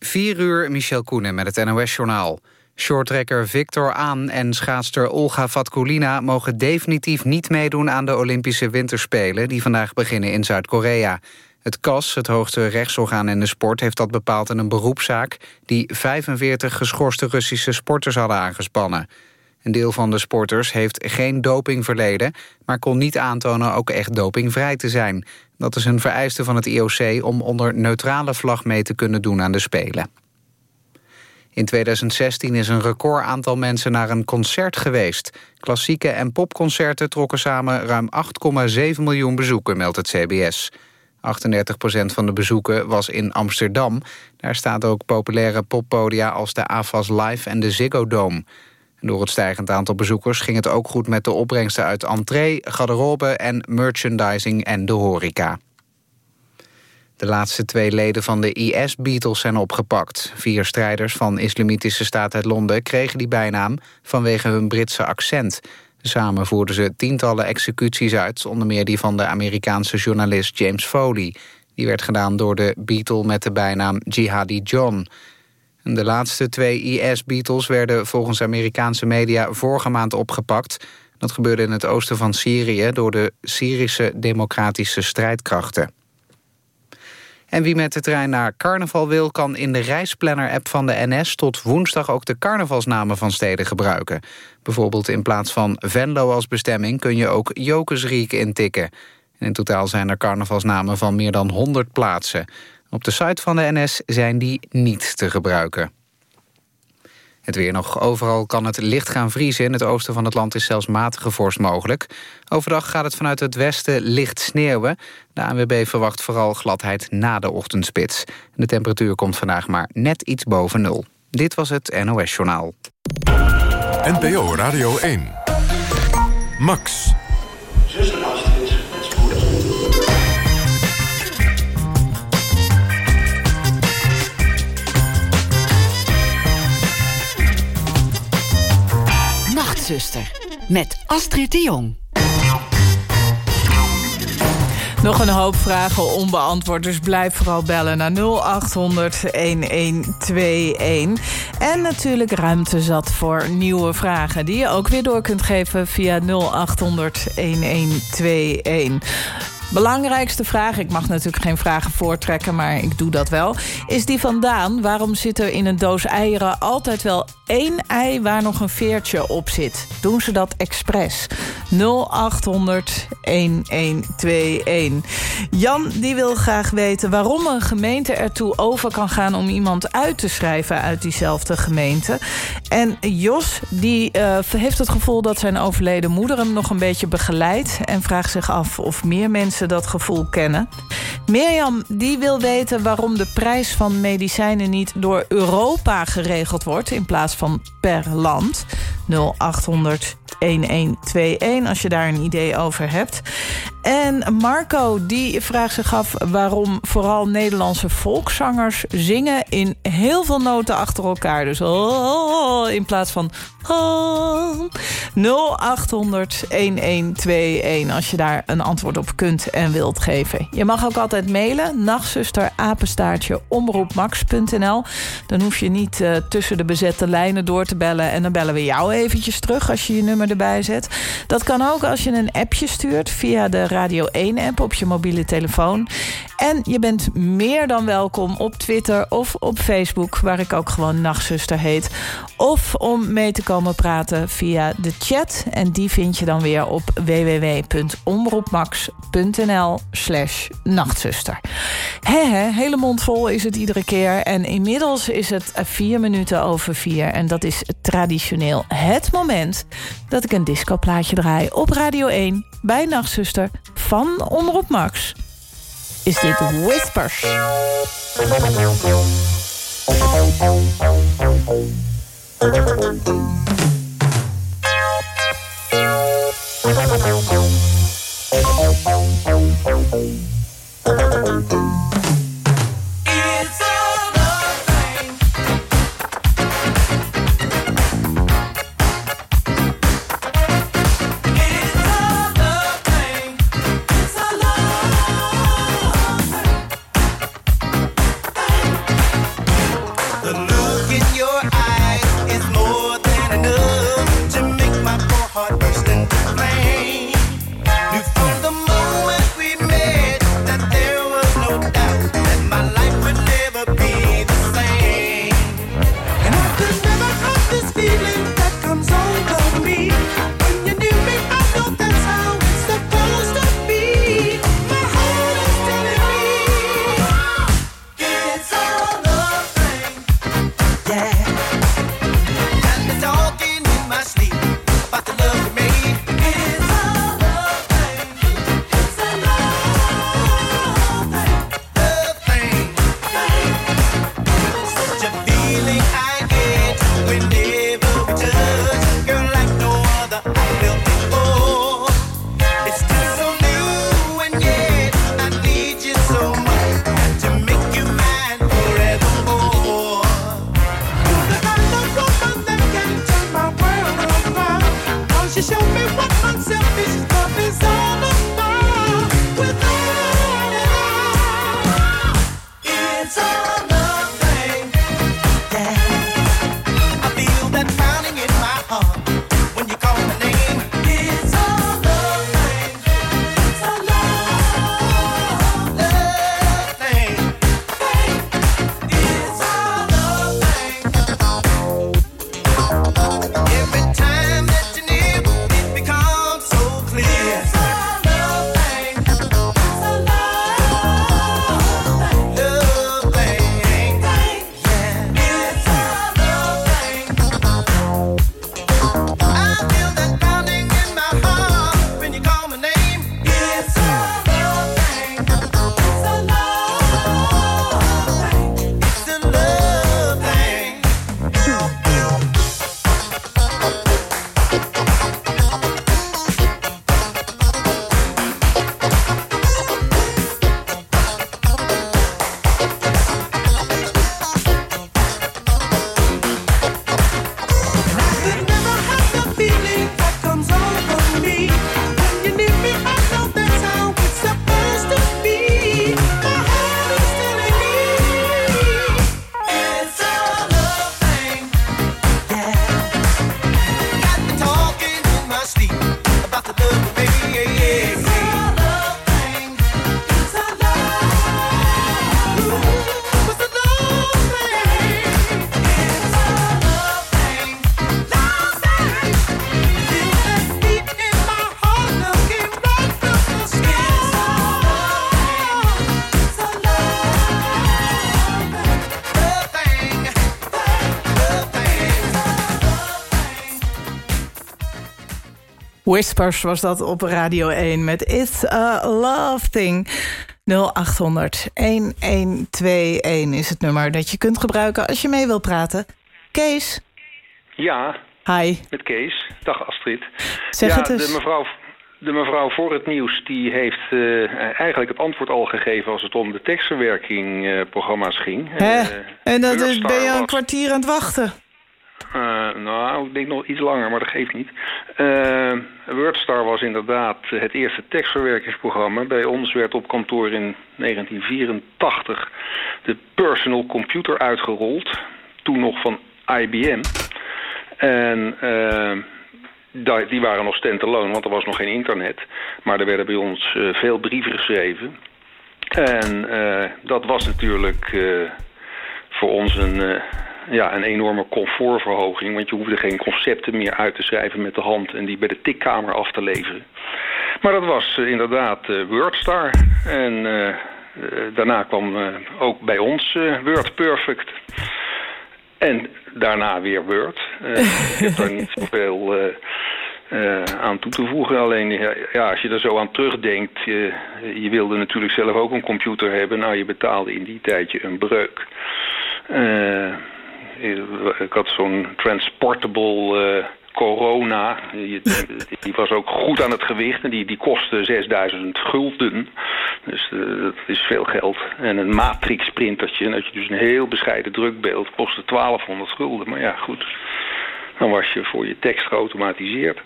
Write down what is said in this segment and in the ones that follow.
4 uur, Michel Koenen met het NOS-journaal. Shorttrekker Victor Aan en schaatster Olga Vatkulina... mogen definitief niet meedoen aan de Olympische Winterspelen... die vandaag beginnen in Zuid-Korea. Het CAS, het hoogste rechtsorgaan in de sport... heeft dat bepaald in een beroepszaak... die 45 geschorste Russische sporters hadden aangespannen. Een deel van de sporters heeft geen doping verleden... maar kon niet aantonen ook echt dopingvrij te zijn. Dat is een vereiste van het IOC om onder neutrale vlag mee te kunnen doen aan de Spelen. In 2016 is een record aantal mensen naar een concert geweest. Klassieke en popconcerten trokken samen ruim 8,7 miljoen bezoeken, meldt het CBS. 38% van de bezoeken was in Amsterdam. Daar staat ook populaire poppodia als de AFAS Live en de Ziggo Dome. Door het stijgend aantal bezoekers ging het ook goed met de opbrengsten uit entree, garderobe en merchandising en de horeca. De laatste twee leden van de IS-Beatles zijn opgepakt. Vier strijders van Islamitische Staat uit Londen kregen die bijnaam vanwege hun Britse accent. Samen voerden ze tientallen executies uit, onder meer die van de Amerikaanse journalist James Foley. Die werd gedaan door de Beatle met de bijnaam Jihadi John. De laatste twee IS-Beatles werden volgens Amerikaanse media vorige maand opgepakt. Dat gebeurde in het oosten van Syrië door de Syrische democratische strijdkrachten. En wie met de trein naar carnaval wil... kan in de reisplanner-app van de NS tot woensdag ook de carnavalsnamen van steden gebruiken. Bijvoorbeeld in plaats van Venlo als bestemming kun je ook Jokersriek intikken. in totaal zijn er carnavalsnamen van meer dan 100 plaatsen. Op de site van de NS zijn die niet te gebruiken. Het weer nog. Overal kan het licht gaan vriezen. In het oosten van het land is zelfs matige vorst mogelijk. Overdag gaat het vanuit het westen licht sneeuwen. De ANWB verwacht vooral gladheid na de ochtendspits. De temperatuur komt vandaag maar net iets boven nul. Dit was het NOS Journaal. NPO Radio 1. Max. Met Astrid de Jong. Nog een hoop vragen onbeantwoord, dus blijf vooral bellen naar 0800 1121. En natuurlijk ruimte zat voor nieuwe vragen... die je ook weer door kunt geven via 0800 1121. Belangrijkste vraag, ik mag natuurlijk geen vragen voortrekken... maar ik doe dat wel, is die vandaan. Waarom zit er in een doos eieren altijd wel één ei... waar nog een veertje op zit? Doen ze dat expres? 0800 1121. Jan die wil graag weten waarom een gemeente ertoe over kan gaan... om iemand uit te schrijven uit diezelfde gemeente. En Jos die uh, heeft het gevoel dat zijn overleden moeder... hem nog een beetje begeleidt... en vraagt zich af of meer mensen dat gevoel kennen. Mirjam die wil weten waarom de prijs van medicijnen niet door Europa geregeld wordt... in plaats van per land. 0800 1121 als je daar een idee over hebt. En Marco die vraagt zich af waarom vooral Nederlandse volkszangers zingen in heel veel noten achter elkaar. Dus oh, in plaats van oh. 0800 1121 als je daar een antwoord op kunt en wilt geven. Je mag ook altijd mailen nachtzuster apenstaartje omroepmax.nl. Dan hoef je niet uh, tussen de bezette lijnen door te bellen en dan bellen we jou eventjes terug als je je nummer erbij zet. Dat kan ook als je een appje stuurt via de Radio 1-app op je mobiele telefoon. En je bent meer dan welkom op Twitter of op Facebook... waar ik ook gewoon Nachtzuster heet. Of om mee te komen praten via de chat. En die vind je dan weer op www.omroepmax.nl slash nachtzuster. He, hele mond vol is het iedere keer. En inmiddels is het vier minuten over vier. En dat is traditioneel het moment dat ik een discoplaatje draai op Radio 1 bij Nachtzuster van Omroep Max. Is dit Whispers? Whispers was dat op Radio 1 met It's a Love Thing. 0800 1121 is het nummer dat je kunt gebruiken als je mee wilt praten. Kees? Ja. Hi. Met Kees. Dag Astrid. Zeg ja, het eens. De mevrouw, de mevrouw voor het nieuws die heeft uh, eigenlijk het antwoord al gegeven... als het om de tekstverwerkingprogramma's uh, ging. Hè? en dat is, ben je een kwartier aan het wachten? Uh, nou, ik denk nog iets langer, maar dat geeft niet. Uh, WordStar was inderdaad het eerste tekstverwerkingsprogramma. Bij ons werd op kantoor in 1984 de personal computer uitgerold. Toen nog van IBM. En uh, die waren nog standalone, want er was nog geen internet. Maar er werden bij ons veel brieven geschreven. En dat was natuurlijk voor ons een ja, een enorme comfortverhoging. Want je hoefde geen concepten meer uit te schrijven met de hand... en die bij de tikkamer af te leveren. Maar dat was uh, inderdaad uh, WordStar. En uh, daarna kwam ook bij ons Word Perfect. En daarna weer Word. ik heb daar niet zoveel... Uh, aan toe te voegen. Alleen ja, als je er zo aan terugdenkt... Je, je wilde natuurlijk zelf ook een computer hebben. Nou, je betaalde in die tijd je een breuk. Uh, ik had zo'n transportable uh, Corona. Die, die, was ook goed aan het gewicht en die, die kostte 6000 gulden. Dus uh, dat is veel geld. En een matrix printertje, dat je dus een heel bescheiden drukbeeld, kostte 1200 gulden. Maar ja, goed. Dan was je voor je tekst geautomatiseerd.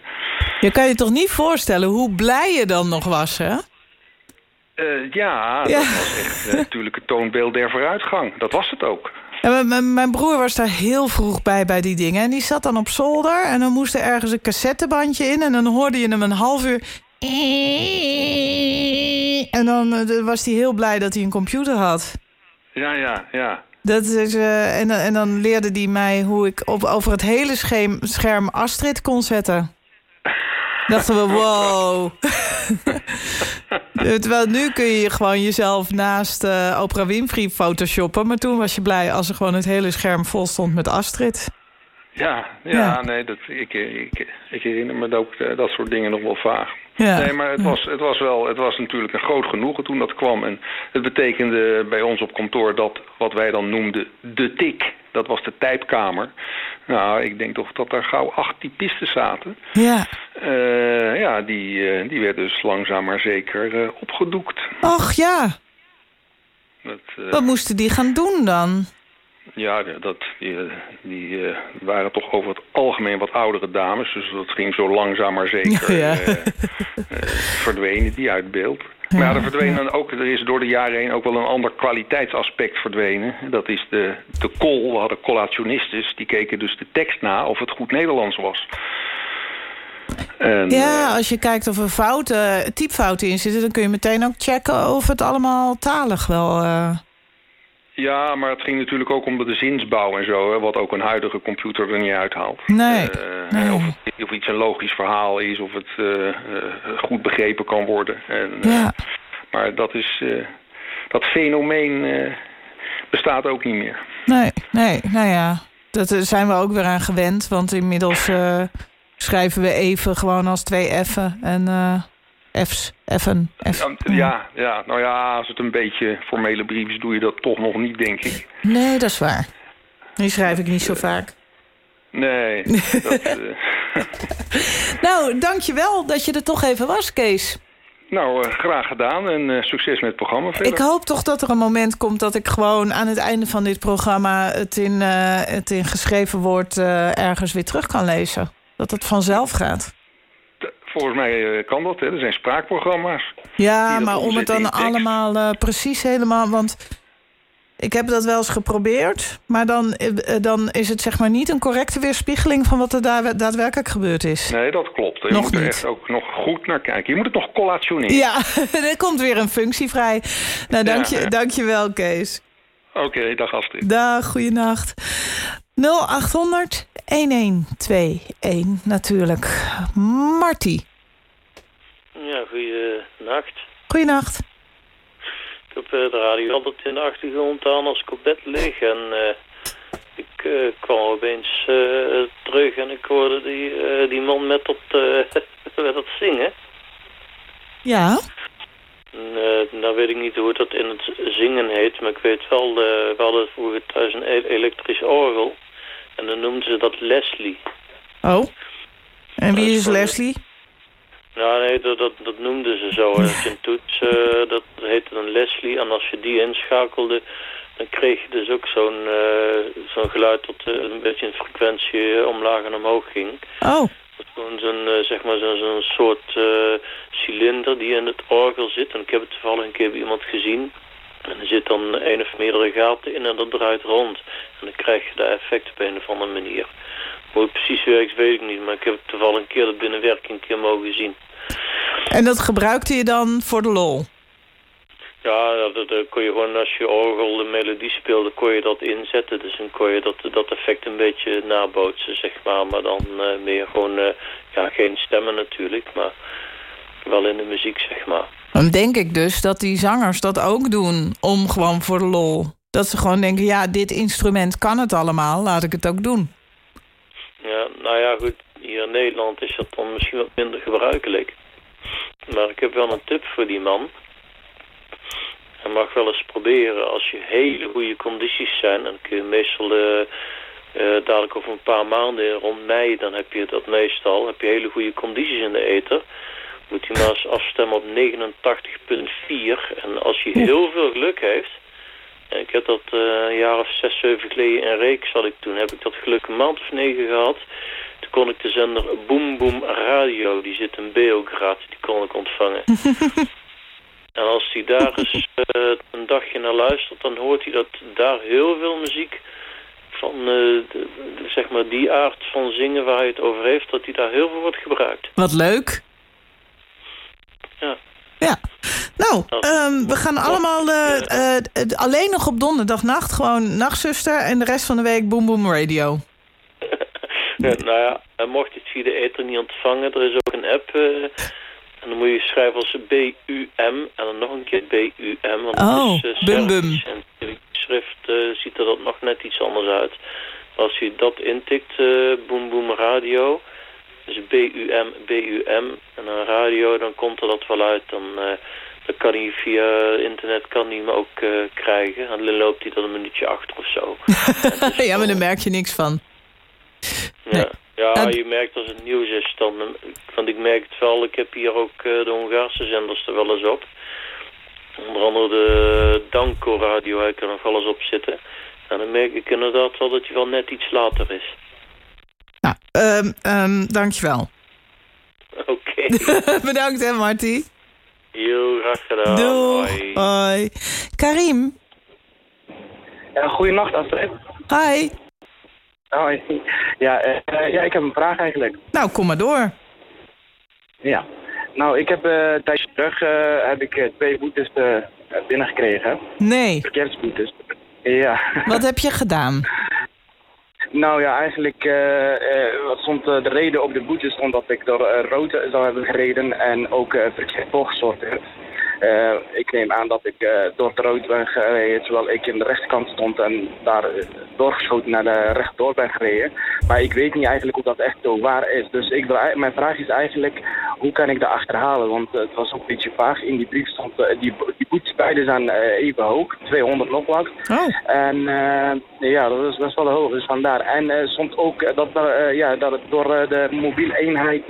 Je kan je toch niet voorstellen hoe blij je dan nog was, hè? Uh, ja, ja, dat was echt natuurlijk het toonbeeld der vooruitgang. Dat was het ook. En mijn broer was daar heel vroeg bij, bij die dingen. En die zat dan op zolder en dan moest er ergens een cassettebandje in... en dan hoorde je hem een half uur... En dan was hij heel blij dat hij een computer had. Ja, ja, ja. Dat is, uh, en, en dan leerde hij mij hoe ik op, over het hele scherm, scherm Astrid kon zetten. Dachten we, wow. Terwijl nu kun je gewoon jezelf naast uh, Oprah Winfrey photoshoppen. Maar toen was je blij als er gewoon het hele scherm vol stond met Astrid. Ja, ja, ja. nee, dat, ik, ik, ik herinner me ook uh, dat soort dingen nog wel vaag. Ja. Nee, maar het was, het, was wel, het was natuurlijk een groot genoegen toen dat kwam. En het betekende bij ons op kantoor dat wat wij dan noemden de tik... dat was de tijdkamer. Nou, ik denk toch dat daar gauw acht typisten zaten. Ja. Uh, ja, die, uh, die werden dus langzaam maar zeker uh, opgedoekt. Och ja. Dat, Wat moesten die gaan doen dan? Ja, dat, die, die uh, waren toch over het algemeen wat oudere dames. Dus dat ging zo langzaam maar zeker ja, ja. Uh, uh, verdwenen die uit beeld. Maar er, verdween dan ook, er is door de jaren heen ook wel een ander kwaliteitsaspect verdwenen. Dat is de, de call. We hadden collationistes. Die keken dus de tekst na of het goed Nederlands was. En, ja, eh, als je kijkt of er fouten, typfouten in zitten... dan kun je meteen ook checken of het allemaal talig wel... Uh... Ja, maar het ging natuurlijk ook om de zinsbouw en zo... Hè, wat ook een huidige computer er niet uithaalt. Nee. Uh, Of, of, iets een logisch verhaal is, of het goed begrepen kan worden. En, ja. Maar dat, is, dat fenomeen bestaat ook niet meer. Nee, nee, nou ja, dat zijn we ook weer aan gewend. Want inmiddels schrijven we even gewoon als twee F'en en F's, F'en, F. Ja, ja, nou ja, als het een beetje formele brief is, doe je dat toch nog niet, denk ik. Nee, dat is waar. Die schrijf ik niet zo vaak. Nee. dat, uh... nou, dankjewel dat je er toch even was, Kees. Nou, uh, graag gedaan en uh, succes met het programma verder. Ik hoop toch dat er een moment komt dat ik gewoon aan het einde van dit programma... het in, het in geschreven woord ergens weer terug kan lezen. Dat het vanzelf gaat. Volgens mij eh, kan dat, hè. Er zijn spraakprogramma's. Ja, maar om het dan allemaal uh, precies helemaal... Want ik heb dat wel eens geprobeerd. Maar dan, uh, dan is het zeg maar niet een correcte weerspiegeling... van wat er daar daadwerkelijk gebeurd is. Nee, dat klopt. Je nog moet er niet. echt ook nog goed naar kijken. Je moet het nog collationeren. Ja, er komt weer een functie vrij. Nou, dank, je, ja. dank je wel, Kees. Oké, okay, dag Astrid. Dag, goeienacht. 0800 1121 natuurlijk. Marty. Ja, goeienacht. Goeienacht. Ik heb uh, de radio altijd in de achtergrond aan als ik op bed lig. En uh, ik uh, kwam opeens terug en ik hoorde die, die man met dat, met dat zingen. Ja. Uh, nou weet ik niet hoe dat in het zingen heet, maar ik weet wel, uh, we hadden vroeger thuis een elektrisch orgel. En dan noemden ze dat Leslie. Oh, en wie is Leslie? Nou nee, dat, dat, dat noemden ze zo. Als je een toets, uh, dat heette een Leslie. En als je die inschakelde, dan kreeg je dus ook zo'n uh, zo'n geluid dat uh, een beetje een frequentie omlaag en omhoog ging. Oh. Zo'n zo zeg maar zo'n zo soort cilinder die in het orgel zit. En ik heb het toevallig een keer bij iemand gezien. En er zit dan één of meerdere gaten in en dat draait rond. En dan krijg je dat effect op een of andere manier. Hoe het precies werkt, weet ik niet. Maar ik heb het toevallig een keer dat binnen werk een keer mogen zien. En dat gebruikte je dan voor de lol? Ja, dat, dat kon je gewoon als je orgel de melodie speelde, kon je dat inzetten. Dus dan kon je dat, dat effect een beetje nabootsen, zeg maar. Maar dan uh, meer gewoon, uh, ja, geen stemmen natuurlijk, maar wel in de muziek, zeg maar. Dan denk ik dus dat die zangers dat ook doen om gewoon voor de lol. Dat ze gewoon denken, ja, dit instrument kan het allemaal, laat ik het ook doen. Ja, nou ja, goed, hier in Nederland is dat dan misschien wat minder gebruikelijk. Maar ik heb wel een tip voor die man. Hij mag wel eens proberen, als je hele goede condities zijn... dan kun je meestal uh, uh, dadelijk over een paar maanden, rond mei... dan heb je dat meestal, heb je hele goede condities in de ether moet hij maar eens afstemmen op 89.4. En als hij heel veel geluk heeft... Ik heb dat uh, een jaar of zes, zeven geleden in Reeks had ik toen. Heb ik dat geluk een maand of negen gehad. Toen kon ik de zender Boom Boom Radio, die zit in Beograd, die kon ik ontvangen. en als hij daar eens uh, een dagje naar luistert, dan hoort hij dat daar heel veel muziek van uh, de, de, zeg maar die aard van zingen waar hij het over heeft, dat hij daar heel veel wordt gebruikt. Wat leuk. Ja. Ja. Nou, um, we gaan allemaal uh, uh, alleen nog op donderdagnacht gewoon nachtzuster... en de rest van de week Boom Boom Radio. ja, nou ja, mocht je het via de ether niet ontvangen... er is ook een app... Uh, en dan moet je schrijven als B-U-M en dan nog een keer B-U-M. Want oh, het is, bum bum. En in schrift ziet er dat nog net iets anders uit. Als je dat intikt, Boom Boom Radio... Dus B-U-M, B-U-M en een radio, dan komt er dat wel uit. Dan, uh, dan kan hij via internet kan hij hem ook uh, krijgen. En dan loopt hij dan een minuutje achter of zo. ja, maar daar merk je niks van. Ja, ja je merkt als het nieuws is dan... Want ik merk het wel, ik heb hier ook uh, de Hongaarse zenders er wel eens op. Onder andere de Danko radio ik er nog wel eens op zitten. En dan merk ik inderdaad wel dat hij wel net iets later is. Nou, um, um, dankjewel. Oké. Bedankt hè, Marty. Jo, graag gedaan. Doei. Hoi. Hoi. Karim. Ja, goedenacht, Astrid. Hi. Hoi. Ja, eh, ja, ik heb een vraag eigenlijk. Nou, kom maar door. Ja. Nou, ik heb eh een tijdje terug eh, heb ik, twee boetes eh, binnengekregen. Nee. Verkeersboetes. Ja. Wat heb je gedaan? Nou ja, eigenlijk wat stond eh, de reden op de boete stond dat ik door rood zou hebben gereden en ook eh, verkeerd volgesorteerd. Eh, ik neem aan dat ik eh, door het rood ben gereden terwijl ik in de rechterkant stond en daar eh, doorgeschoten naar de rechtdoor ben gereden. Maar ik weet niet eigenlijk of dat echt zo waar is. Dus ik wil, mijn vraag is eigenlijk, hoe kan ik dat achterhalen? Want het was ook een beetje vaag. In die brief stond, die, die boetes beide zijn even hoog, 200 nog wat. Oh. En ja, dat is best wel hoog, dus vandaar. En stond ook dat, ja, dat het door de mobiele eenheid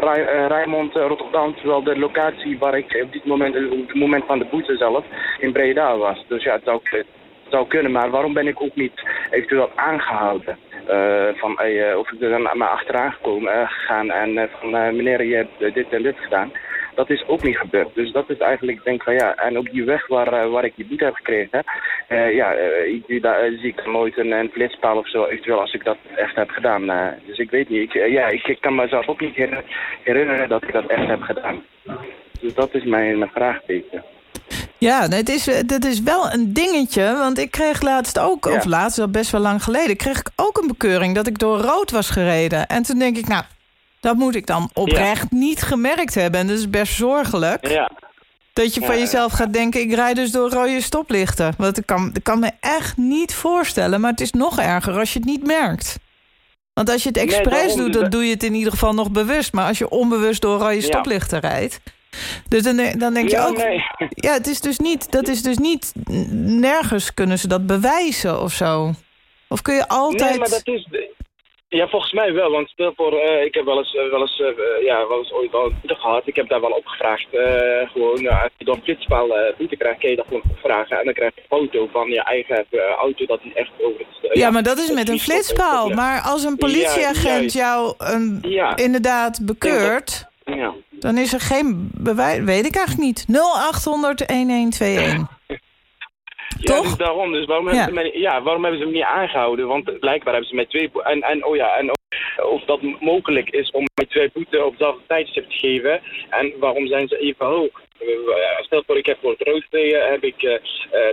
Rij- Rijnmond eh, Rotterdam, terwijl de locatie waar ik op dit moment, eh, op het moment van de boete zelf, in Breda was. Dus ja, het zou, het zou kunnen, maar waarom ben ik ook niet eventueel aangehouden? Eh, van, eh, of ik er dan maar achteraan gekomen, eh, gegaan en eh, van eh, meneer, je hebt eh, dit en dit gedaan. Dat is ook niet gebeurd. Dus dat is eigenlijk, denk van ja. En op die weg waar, eh, waar ik die boete heb gekregen, eh, ja, eh, ik, daar eh, zie ik nooit een, flitspaal of zo, eventueel als ik dat echt heb gedaan. eh. dus ik weet niet. Ik, eh, ja, ik, kan mezelf ook niet herinner- herinneren dat ik dat echt heb gedaan. Dus dat is mijn, vraagteken. Ja, het is, dat is wel een dingetje. Want ik kreeg laatst ook, Ja. of laatst, al best wel lang geleden... kreeg ik ook een bekeuring dat ik door rood was gereden. En toen denk ik, nou, dat moet ik dan oprecht niet gemerkt hebben. En dat is best zorgelijk. Ja. Dat je van jezelf gaat denken, ik rijd dus door rode stoplichten. Want ik kan, ik kan me echt niet voorstellen. Maar het is nog erger als je het niet merkt. Want als je het expres doet, dus dan doe je het in ieder geval nog bewust. Maar als je onbewust door rode stoplichten rijdt... Dus dan, dan denk je Ja, ook... nee. Ja, het is dus niet, dat is dus niet... Nergens kunnen ze dat bewijzen of zo. Of kun je altijd... Nee, maar dat is... Ja, volgens mij wel. Want stel voor, eh, ik heb wel eens, eh, wel eens, eh, ja, wel eens ooit al een gehad. Ik heb daar wel op gevraagd. gewoon, nou, als je een flitspaal boete krijgt, kun je dat gewoon vragen. En dan krijg je een foto van je eigen auto dat die echt over het... ja, maar dat is met een flitspaal. Maar als een politieagent jou een, inderdaad bekeurt... Ja. dan is er geen bewijs... Weet ik eigenlijk niet. 0800-1121. Ja, Toch? dus daarom. Dus waarom, Ja. hebben ze ja, waarom hebben ze me niet aangehouden? Want blijkbaar hebben ze mij twee... En, en, oh ja, en of dat mogelijk is om mij twee boeten op hetzelfde tijdstip te geven. En waarom zijn ze even hoog? Eh, Stel voor, ik heb voor het rood heb ik... eh,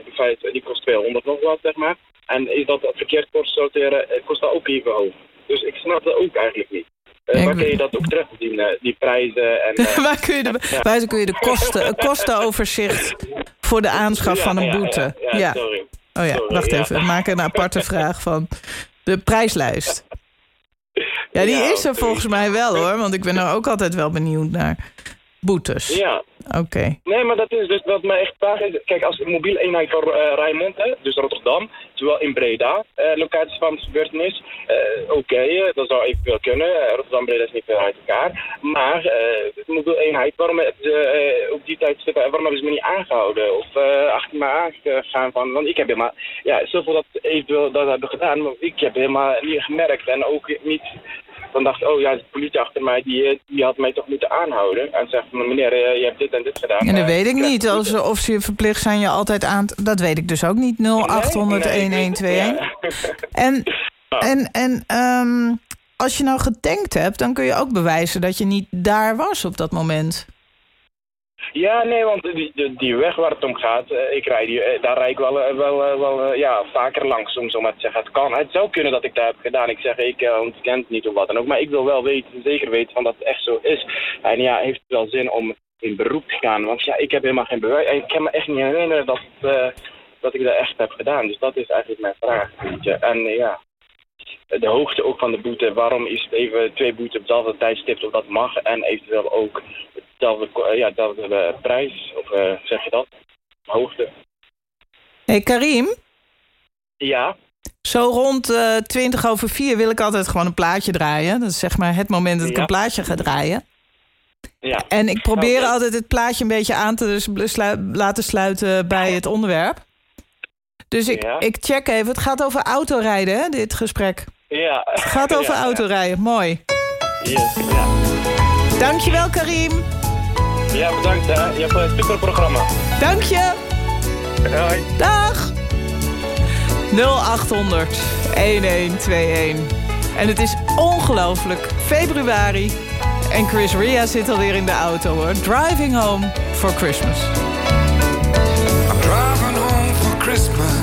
die feit- die kost 200 nog wat, zeg maar. En is dat verkeerd kort sorteren, kost dat ook even hoog. Dus ik snap dat ook eigenlijk niet. Eh, waar kun je dat ook terugzien, eh, die prijzen en... eh, waar, kun je de, waar kun je de kosten, een kostenoverzicht voor de aanschaf ja, van een ja, boete? Ja, ja, sorry. Oh ja, Sorry, wacht even. We maken een aparte vraag van de prijslijst. Ja, die is er volgens mij wel hoor. Want ik ben er ook altijd wel benieuwd naar boetes. Ja, Oké. Nee, maar dat is dus wat mij echt vraag is. Kijk, als mobiele eenheid voor eh Rijnmond, hè, dus Rotterdam, terwijl in Breda, eh, locatie van de gebeurtenis, eh, oké, dat zou eventueel kunnen. Rotterdam Breda is niet veel uit elkaar. Maar de mobiele eenheid, waarom op die tijdstip, eh, waarom hebben ze me niet aangehouden? Of achter me aangegaan van, want ik heb helemaal, ja, zoveel dat eventueel dat hebben gedaan, maar ik heb helemaal niet gemerkt en ook niet dan dacht ik, oh ja, de politie achter mij, die, eh, die had mij toch moeten aanhouden. En zegt, meneer, eh, je hebt dit en dit gedaan. En dat Eh, weet ik niet. Als, boete. of ze verplicht zijn je altijd aan... Dat weet ik dus ook niet. 0800 Nee, nee, 1121. ja. En, en, en ehm, als je nou getankt hebt... dan kun je ook bewijzen dat je niet daar was op dat moment. Ja, nee, want die, die, weg waar het om gaat, eh, ik rijd die, eh, daar rijd ik wel, eh, wel, wel ja, vaker langs, om zo maar te zeggen. Het kan, het zou kunnen dat ik dat heb gedaan. Ik zeg, ik ontken het niet of wat dan ook. Maar ik wil wel weten, zeker weten van dat het echt zo is. En ja, heeft het wel zin om in beroep te gaan? Want ja, ik heb helemaal geen bewijs. Ik kan me echt niet herinneren dat, dat ik dat echt heb gedaan. Dus dat is eigenlijk mijn vraag. En ja, de hoogte ook van de boete. Waarom is het even twee boeten op hetzelfde tijdstip of dat mag? En eventueel ook hetzelfde, ko- eh, ja, hetzelfde eh, prijs, of eh, zeg je dat? Hoogte. hey Karim, Ja, zo rond eh 20 over 4 wil ik altijd gewoon een plaatje draaien. Dat is zeg maar het moment dat ik Ja. een plaatje ga draaien. ja. En ik probeer Oké. altijd het plaatje een beetje aan te slu- laten sluiten bij het onderwerp. Dus ik, Ja. ik check even. Het gaat over autorijden, hè, dit gesprek. Ja. Het gaat over Ja, ja. autorijden. Mooi. Yes, ja. Dankjewel, Karim. Ja, bedankt. Hè. Je hebt een super programma. Dank je. Hoi. Dag. 0800 1121. En het is ongelooflijk. Februari. En Chris Ria zit alweer in de auto hoor. Driving home for Christmas. I'm driving home for Christmas.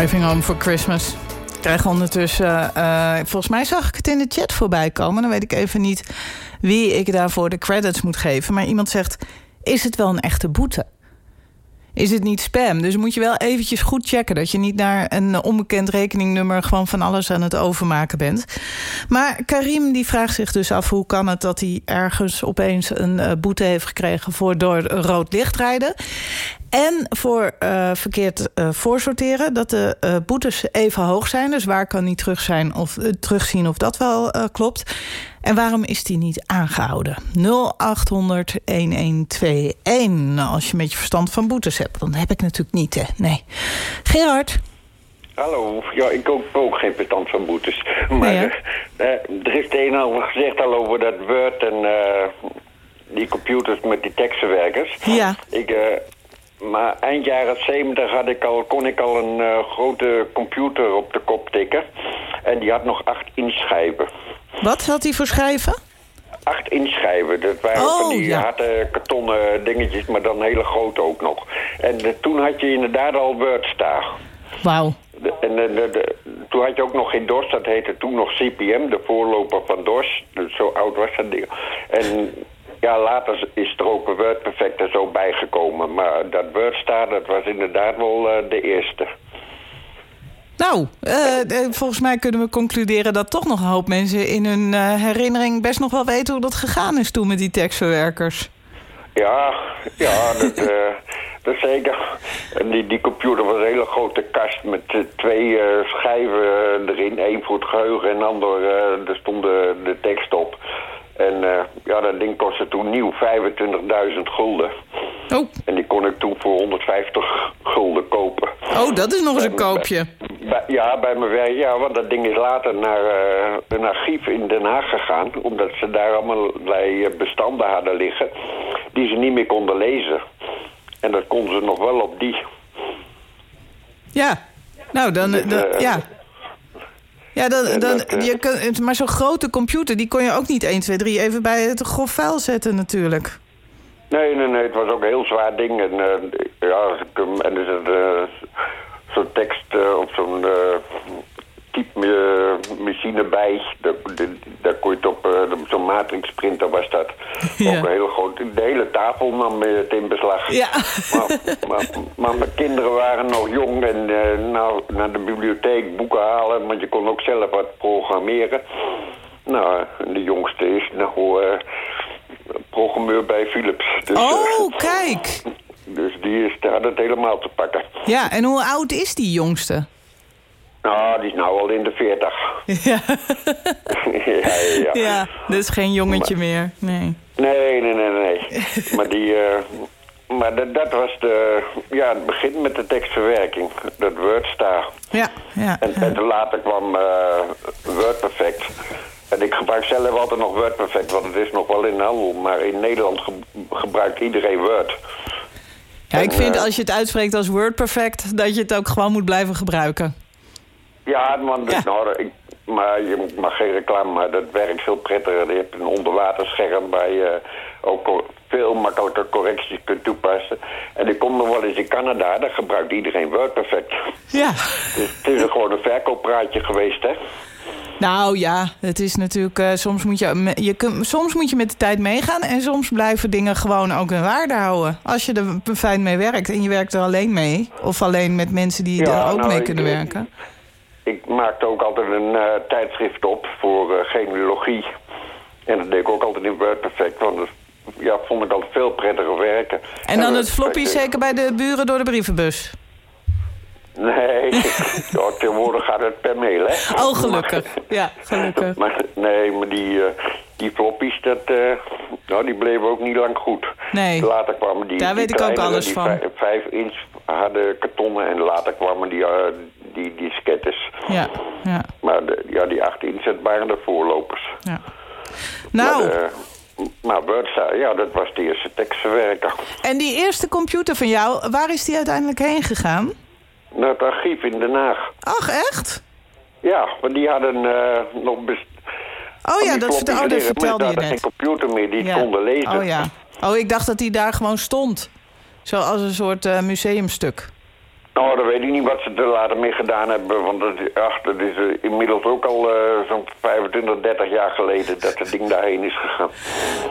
Driving Home for Christmas. Ik krijg ondertussen... eh, volgens mij zag ik het in de chat voorbij komen. Dan weet ik even niet wie ik daarvoor de credits moet geven. Maar iemand zegt, is het wel een echte boete? Is het niet spam? Dus moet je wel eventjes goed checken... dat je niet naar een onbekend rekeningnummer... gewoon van alles aan het overmaken bent. Maar Karim die vraagt zich dus af... hoe kan het dat hij ergens opeens een eh, boete heeft gekregen... voor door rood licht rijden... En voor eh, verkeerd eh, voorsorteren, dat de boetes even hoog zijn. Dus waar kan hij terug zijn of, terugzien of dat wel klopt. En waarom is die niet aangehouden? 0800 1121. Als je een beetje verstand van boetes hebt. Dan heb ik natuurlijk niet, hè. Nee. Gerard. Hallo, ja, ik ook, ook geen verstand van boetes. Maar eh, eh, er is het een en ander gezegd al over dat Word en eh, die computers met die tekstverwerkers. Ja. Ik, maar eind jaren 70 had ik al, kon ik al een eh, grote computer op de kop tikken. En die had nog acht inschijven. Wat had hij voor schrijven? acht inschrijven. Dat waren Oh, van die ja. harde kartonnen dingetjes, maar dan hele grote ook nog. En eh, toen had je inderdaad al WordStar. Wauw. De- En de, de- de- toen had je ook nog geen DOS, dat heette toen nog CPM, de voorloper van DOS. Dus zo oud was dat ding. En ja, later is er ook een WordPerfect er zo bijgekomen. Maar dat WordStar, dat was inderdaad wel eh, de eerste. Nou, eh, volgens mij kunnen we concluderen dat toch nog een hoop mensen in hun eh, herinnering best nog wel weten hoe dat gegaan is toen met die tekstverwerkers. Ja, ja, dat, eh, dat zeker. En die, die computer was een hele grote kast met twee schijven erin. één voor het geheugen en de ander, er stond de, de tekst op. En eh, ja, dat ding kostte toen nieuw 25.000 gulden. Oh. En die kon ik toen voor 150 gulden kopen. Oh, dat is nog eens een koopje. Bij- ja, bij mijn werk. Ja, want dat ding is later naar eh, een archief in Den Haag gegaan. Omdat ze daar allemaal allerlei, eh, bestanden hadden liggen. Die ze niet meer konden lezen. En dat konden ze nog wel op die. Ja. Nou, dan... ja. Ja, dan, dan, dat, eh, je kunt, maar zo'n grote computer, die kon je ook niet 1, 2, 3 even bij het grof vuil zetten natuurlijk. Nee, nee, nee. Het was ook een heel zwaar ding. En, eh, ja, en er zit eh, zo'n tekst eh, op zo'n eh eh, machine bij. Daar, kon je het op, eh, zo'n matrix printer was dat. Ja. Ook een heel groot. De hele tafel nam het in beslag. Ja. Maar, maar, maar mijn kinderen waren nog jong en eh, nou, naar de bibliotheek boeken halen, want je kon ook zelf wat programmeren. Nou, de jongste is nou eh, programmeur bij Philips. Dus, eh, Oh, kijk. dus die is, die had het helemaal te pakken. Ja, en hoe oud is die jongste? Nou, die is nou al in de 40. Ja, ja, ja, ja. ja is geen jongetje meer. Nee. Nee, nee, nee, nee. maar die... eh, maar dat, dat was de, ja, het begin met de tekstverwerking. Dat WordStar. Ja, ja. En, en toen later kwam eh WordPerfect. En ik gebruik zelf altijd nog WordPerfect, want het is nog wel in de handel. Maar in Nederland ge- gebruikt iedereen Word. Ja, ik En, vind eh, als je het uitspreekt als WordPerfect... dat je het ook gewoon moet blijven gebruiken. Ja, man, Ja. Nou, ik, maar je mag geen reclame, maar dat werkt veel prettiger. Je hebt een onderwaterscherm waar je ook co- veel makkelijker correcties kunt toepassen. En ik kom nog wel eens in Canada, daar gebruikt iedereen WordPerfect. Ja. Dus het is gewoon een verkooppraatje geweest, hè? Nou ja, het is natuurlijk... eh, soms, moet je, je kun- soms moet je met de tijd meegaan... en soms blijven dingen gewoon ook hun waarde houden. Als je er fijn mee werkt en je werkt er alleen mee... of alleen met mensen die Ja, er ook nou, mee ik- kunnen werken. Ik maakte ook altijd een eh, tijdschrift op voor eh, genealogie. En dat deed ik ook altijd in WordPerfect, want dat ja, vond ik altijd veel prettiger werken. En dan het floppy zeker bij de buren door de brievenbus. Nee, ja, tegenwoordig gaat het per mail, hè? Oh, gelukkig. Ja, gelukkig. Maar, nee, maar die, eh, die floppies, dat, eh, nou, die bleven ook niet lang goed. Nee. Later kwamen die, Daar die weet ik ook alles die van. vijf, vijf inch harde kartonnen en later kwamen die, eh, die, sketters. Ja, ja, Maar de, ja, die 8 inch, waren de voorlopers. ja. Nou, Maar, eh, maar WordStar, ja, dat was de eerste tekstverwerker. en die eerste computer van jou, waar is die uiteindelijk heen gegaan? Naar het archief in Den Haag. Ach, echt? Ja, want die hadden eh, nog... best- Oh ja, die dat, vertel- oh, dat vertelde je hadden net. geen computer meer die het konden lezen. Oh ja. Oh, ik dacht dat die daar gewoon stond. Zoals een soort eh, museumstuk. Nou, dan weet ik niet wat ze er later mee gedaan hebben. Want dat, is- ach, dat is eh, inmiddels ook al eh, zo'n 25, 30 jaar geleden dat het ding daarheen is gegaan.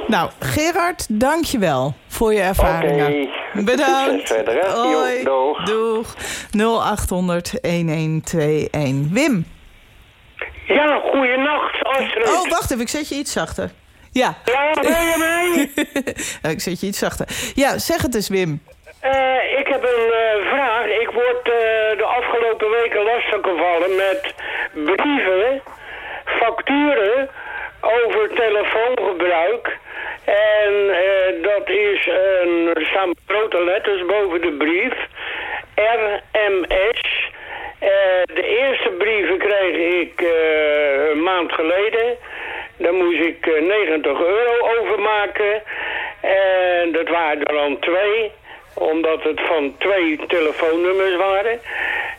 Nou, Gerard, dank je wel voor je ervaringen. Oké. Bedankt. Verder, hè? Hoi. Jo, doeg. Doeg. 0800 1121. Wim. Ja, goeienacht, Astrid. Oh, wacht even, ik zet je iets zachter. Ja. Ja, ben je mee? ik zet je iets zachter. Ja, zeg het eens, Wim. Eh, ik heb een eh, vraag. Ik word eh, de afgelopen weken lastiggevallen met brieven, facturen over telefoongebruik. En dat is een, er staan grote letters boven de brief. RMS. De eerste brieven kreeg ik een maand geleden. Daar moest ik eh, 90 euro overmaken. En dat waren er dan twee omdat het van twee telefoonnummers waren.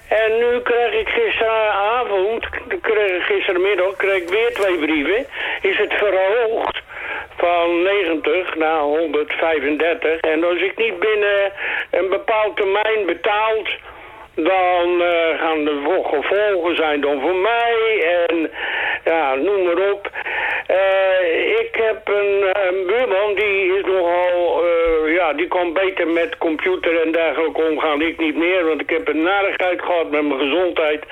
En nu kreeg ik gisteravond, kreeg, gistermiddag, kreeg ik weer twee brieven. Is het verhoogd van 90 naar 135. En als ik niet binnen een bepaald termijn betaald dan eh, gaan de vo- gevolgen zijn dan voor mij en ja, noem maar op. Eh, ik heb een, een buurman die is nogal, eh, ja, die kan beter met computer en dergelijke omgaan. Ik niet meer, want ik heb een narigheid gehad met mijn gezondheid.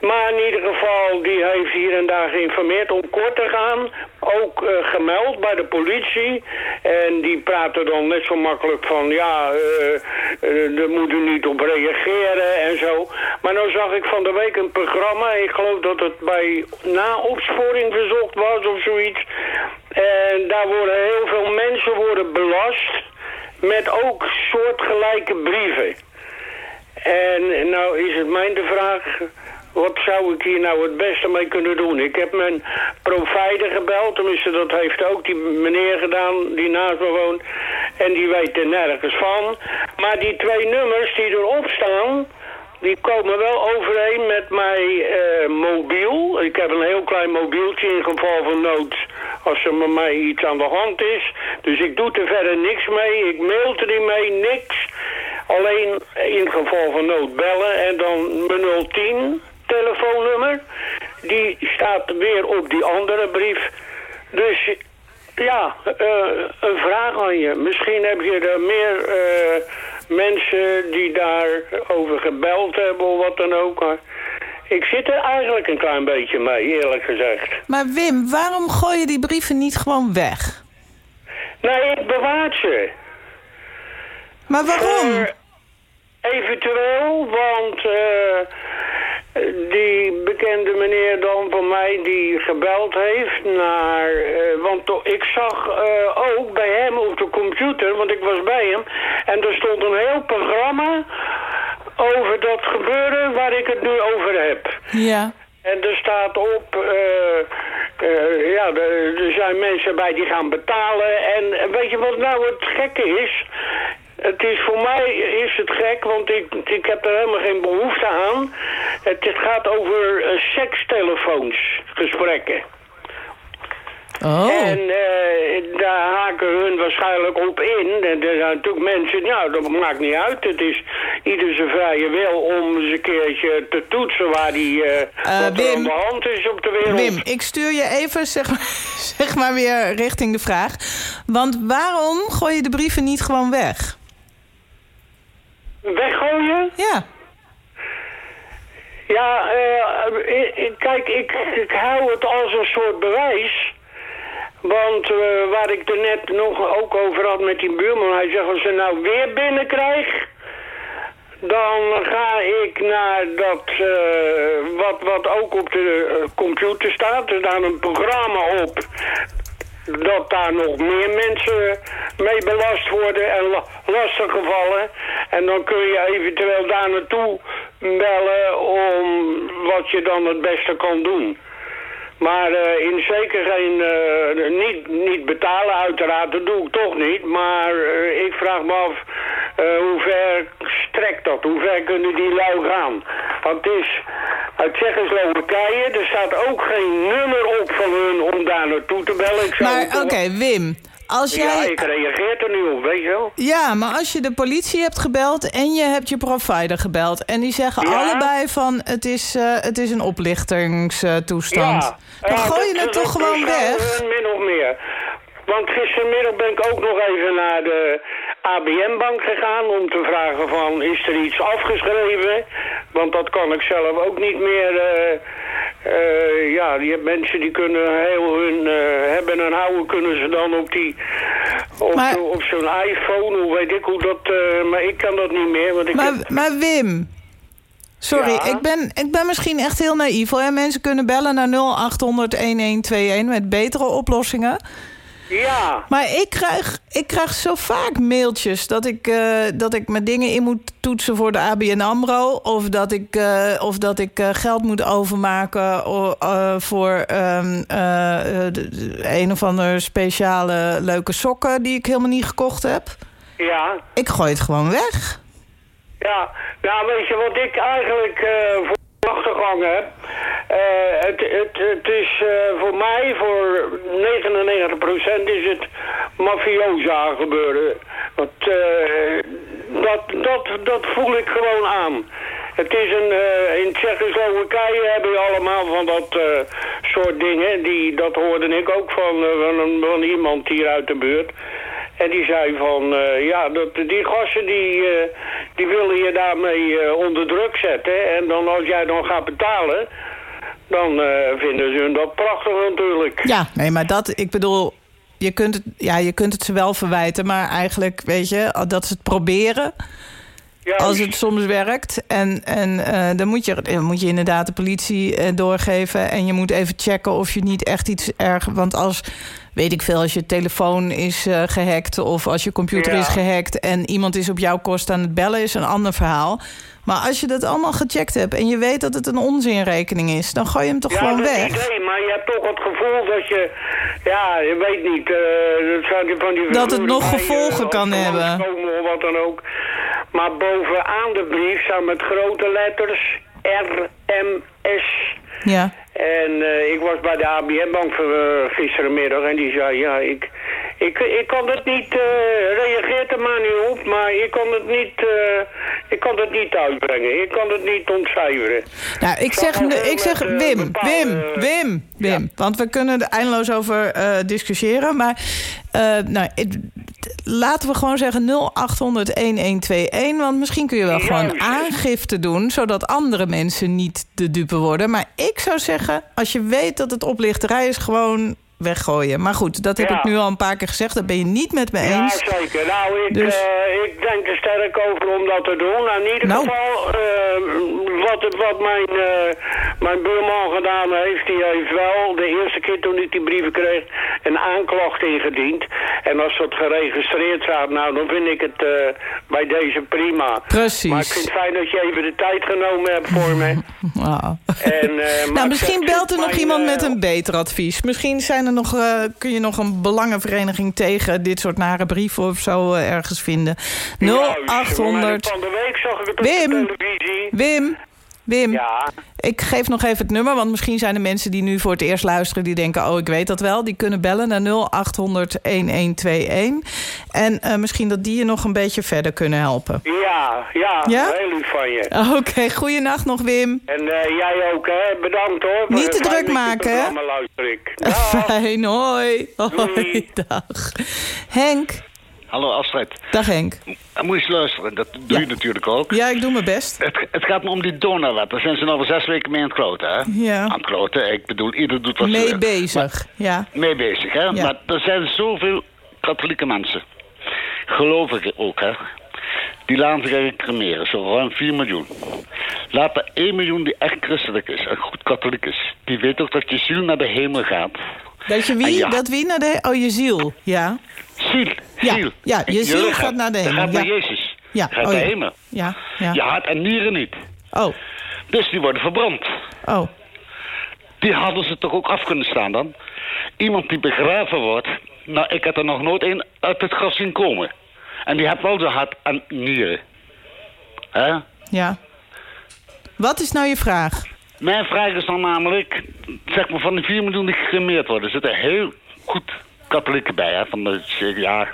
Maar in ieder geval, die heeft hier en daar geïnformeerd om kort te gaan. Ook eh, gemeld bij de politie. En die praten dan net zo makkelijk van, ja, eh eh, daar moet u niet op reageren en zo. Maar nou zag ik van de week een programma. Ik geloof dat het bij naopsporing verzocht was of zoiets. En daar worden heel veel mensen worden belast met ook soortgelijke brieven. En nou is het mijn de vraag, wat zou ik hier nou het beste mee kunnen doen? Ik heb mijn provider gebeld, tenminste dat heeft ook die meneer gedaan die naast me woont. En die weet er nergens van. Maar die twee nummers die erop staan, die komen wel overeen met mijn eh, mobiel. Ik heb een heel klein mobieltje in geval van nood als er met mij iets aan de hand is. Dus ik doe er verder niks mee. Ik mail er niet mee, niks. Alleen in geval van nood bellen en dan mijn 010 telefoonnummer. Die staat weer op die andere brief. Dus ja, eh, een vraag aan je. Misschien heb je er meer eh, mensen die daarover gebeld hebben of wat dan ook. Ik zit er eigenlijk een klein beetje mee, eerlijk gezegd. Maar Wim, waarom gooi je die brieven niet gewoon weg? Nee, ik bewaar ze. Maar waarom? Voor eventueel, want eh, die bekende meneer dan van mij die gebeld heeft naar... eh, want to- ik zag eh, ook bij hem op de computer, want ik was bij hem... en er stond een heel programma over dat gebeuren waar ik het nu over heb. Ja. En er staat op, eh, eh, ja, er, zijn mensen bij die gaan betalen. En en weet je wat nou het gekke is? Het is voor mij is het gek, want ik, ik heb er helemaal geen behoefte aan. Het, het gaat over eh, sekstelefoons, gesprekken. Oh. En eh, daar haken hun waarschijnlijk op in. En er zijn natuurlijk mensen, nou dat maakt niet uit. Het is ieder zijn vrije wil om eens een keertje te toetsen waar die, wat er Wim. aan de hand is op de wereld. Wim, ik stuur je even zeg maar, zeg maar weer richting de vraag. Want waarom gooi je de brieven niet gewoon weg? Weggooien? Ja. Ja, eh, kijk, ik, ik hou het als een soort bewijs. Want eh, waar ik er net nog ook over had met die buurman, hij zegt als ze nou weer binnenkrijg, dan ga ik naar dat, eh, wat, wat ook op de computer staat. Er staat een programma op dat daar nog meer mensen mee belast worden en la lastiggevallen. En dan kun je eventueel daar naartoe bellen om wat je dan het beste kan doen. Maar eh, in zeker geen, eh, niet, niet betalen uiteraard, dat doe ik toch niet. Maar eh, ik vraag me af, hoe ver strekt dat? Hoe ver kunnen die lui gaan? Want het is uit Tsjechoslowakije, er staat ook geen nummer op van hun om daar naartoe te bellen. Ik Maar oké, Wim. Als Ja, jij... ik reageer er nu op, weet je wel. Ja, maar als je de politie hebt gebeld en je hebt je provider gebeld... en die zeggen Ja? allebei van het is, eh, het is een oplichtingstoestand... Ja, dan ja, gooi je het toch dat gewoon weg? hun min of meer. Want gistermiddag ben ik ook nog even naar de ABN-bank gegaan om te vragen van is er iets afgeschreven? Want dat kan ik zelf ook niet meer. eh, eh, ja, die mensen die kunnen heel hun eh, hebben en houden kunnen ze dan op die op, Maar- op zo'n iPhone, hoe weet ik hoe dat, maar ik kan dat niet meer. Want ik Maar, heb- maar Wim... Sorry, Ja? ik, ben, ik ben misschien echt heel naïef. Hoor. Mensen kunnen bellen naar 0800-1121 met betere oplossingen. Ja. Maar ik krijg, ik krijg zo vaak mailtjes dat ik, eh, dat ik mijn dingen in moet toetsen voor de ABN AMRO. Of dat ik, eh, of dat ik eh, geld moet overmaken voor ehm, eh, eh, een of andere speciale leuke sokken die ik helemaal niet gekocht heb. Ja. Ik gooi het gewoon weg. Ja, nou weet je wat ik eigenlijk voor heb? het, het, het is eh, voor mij, voor 99% is het mafiosa gebeuren. Want eh, dat, dat, dat voel ik gewoon aan. Het is een, eh, in Tsjechoslowakije hebben we allemaal van dat eh, soort dingen. Die, dat hoorde ik ook van, eh, van iemand hier uit de buurt. En die zei van, eh, ja, dat, die gasten die, eh, die willen je daarmee eh, onder druk zetten. En dan als jij dan gaat betalen, dan eh, vinden ze hun dat prachtig natuurlijk. Ja, nee, maar dat, ik bedoel, je kunt, het, ja, je kunt het ze wel verwijten, maar eigenlijk, weet je, dat ze het proberen. Als het soms werkt. En, en eh, dan, moet je, dan moet je inderdaad de politie eh, doorgeven. En je moet even checken of je niet echt iets erg. Want als, weet ik veel, als je telefoon is eh, gehackt. of als je computer Ja. is gehackt. en iemand is op jouw kost aan het bellen, is een ander verhaal. Maar als je dat allemaal gecheckt hebt. en je weet dat het een onzinrekening is. dan gooi je hem toch ja, gewoon weg. idee, maar je hebt toch het gevoel dat je... Ja, je weet niet. eh, die van die Dat het nog die, gevolgen eh, kan hebben. of wat dan ook. Maar bovenaan de brief staan met grote letters RMS. Ja. En eh, ik was bij de ABN-bank uh, gisterenmiddag en die zei, ja, ik, ik, ik kan het niet, eh reageert er maar niet op, maar ik kan het niet, eh, ik kan het niet uitbrengen. Ik kan het niet ontcijferen. Nou, ik zeg, ik zeg eh, Wim, bepaalde- Wim, Wim, Wim. Want we kunnen er eindeloos over eh, discussiëren. Maar eh, nou, het- laten we gewoon zeggen 0800-1121. Want misschien kun je wel gewoon aangifte doen... zodat andere mensen niet de dupe worden. Maar ik zou zeggen, als je weet dat het oplichterij is... gewoon weggooien. Maar goed, dat heb Ja. ik nu al een paar keer gezegd. Dat ben je niet met me Ja, eens. zeker. Nou, ik, Dus- eh, ik denk er sterk over om dat te doen. Nou, in ieder Nou. geval, eh, wat, wat mijn, eh, mijn buurman gedaan heeft, die heeft wel de eerste keer toen ik die brieven kreeg een aanklacht ingediend. En als dat geregistreerd staat, nou, dan vind ik het bij deze prima. Precies. Maar ik vind het fijn dat je even de tijd genomen hebt voor me. Ah. En, nou, misschien belt er nog iemand met een beter advies. Misschien zijn er nog, eh, kun je nog een belangenvereniging tegen dit soort nare brieven of zo eh, ergens vinden. Juist, 0800. maar Van de week zag ik het op Wim. de televisie. Wim, Wim. Ik geef nog even het nummer, want misschien zijn er mensen die nu voor het eerst luisteren... die denken, oh, ik weet dat wel. Die kunnen bellen naar 0800-1121. En eh, misschien dat die je nog een beetje verder kunnen helpen. Ja, ja, Ja? heel lief van je. Oké, goeienacht nog, Wim. En eh, jij ook, hè? Bedankt hoor. Niet te druk maken, hè? programma luister ik. Fijn, hoi. Hoi, dag. Henk. Hallo Astrid. Dag Henk. Moet je eens luisteren, dat doe je natuurlijk ook. Ja, ik doe mijn best. Het, het gaat me om die donawet. Daar zijn ze nou al zes weken mee aan het kloten, hè? Ja. Aan het kloten. Ik bedoel, ieder doet wat ze Mee bezig, ja. Mee bezig, hè? Maar er zijn zoveel katholieke mensen. Gelovigen ook, hè? Die laten zich cremeren. Zo ruim 4 miljoen. Laat er 1 miljoen die echt christelijk is en goed katholiek is. Die weet ook dat je ziel naar de hemel gaat. Dat je wie? ja. Dat wie naar de... Oh, je ziel. Ja. Ziel, Ja, ziel. ja, je ziel gaat naar de hemel, gaat naar. Jezus. Ja, Gaat oh naar de hemel. Ja, ja. Je hart en nieren niet. Oh. Dus die worden verbrand. Oh. Die hadden ze toch ook af kunnen staan dan? Iemand die begraven wordt... Nou, ik had er nog nooit een uit het graf zien komen. En die heeft wel zijn hart en nieren. Hè? Ja. Wat is nou je vraag? Mijn vraag is dan namelijk... Zeg maar, van die 4 miljoen die gecremeerd worden... zitten heel goed katholieken bij, hè? Van de... Ja...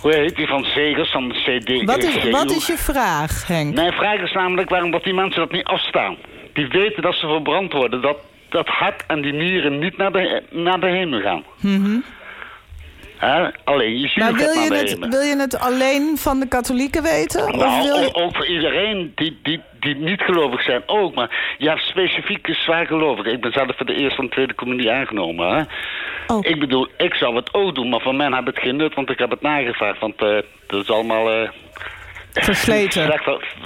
Hoe heet die van Zegers, van de CD? Wat is, CDU? wat is je vraag, Henk? Mijn vraag is namelijk waarom dat die mensen dat niet afstaan. Die weten dat ze verbrand worden. Dat dat hart en die nieren niet naar de, naar de hemel gaan. Mhm. Alleen je ziel Maar wil je, het, wil je het alleen van de katholieken weten? Of Nou, wil je... ook voor iedereen die, die, die niet gelovig zijn ook. Maar je hebt specifieke zwaargelovigen. Ik ben zelf voor de eerste en tweede communie aangenomen. Hè? Oh. Ik bedoel, ik zou het ook doen. Maar voor mij heb het geen nut, want ik heb het nagevraagd. Want eh, dat is allemaal... eh, Versleten.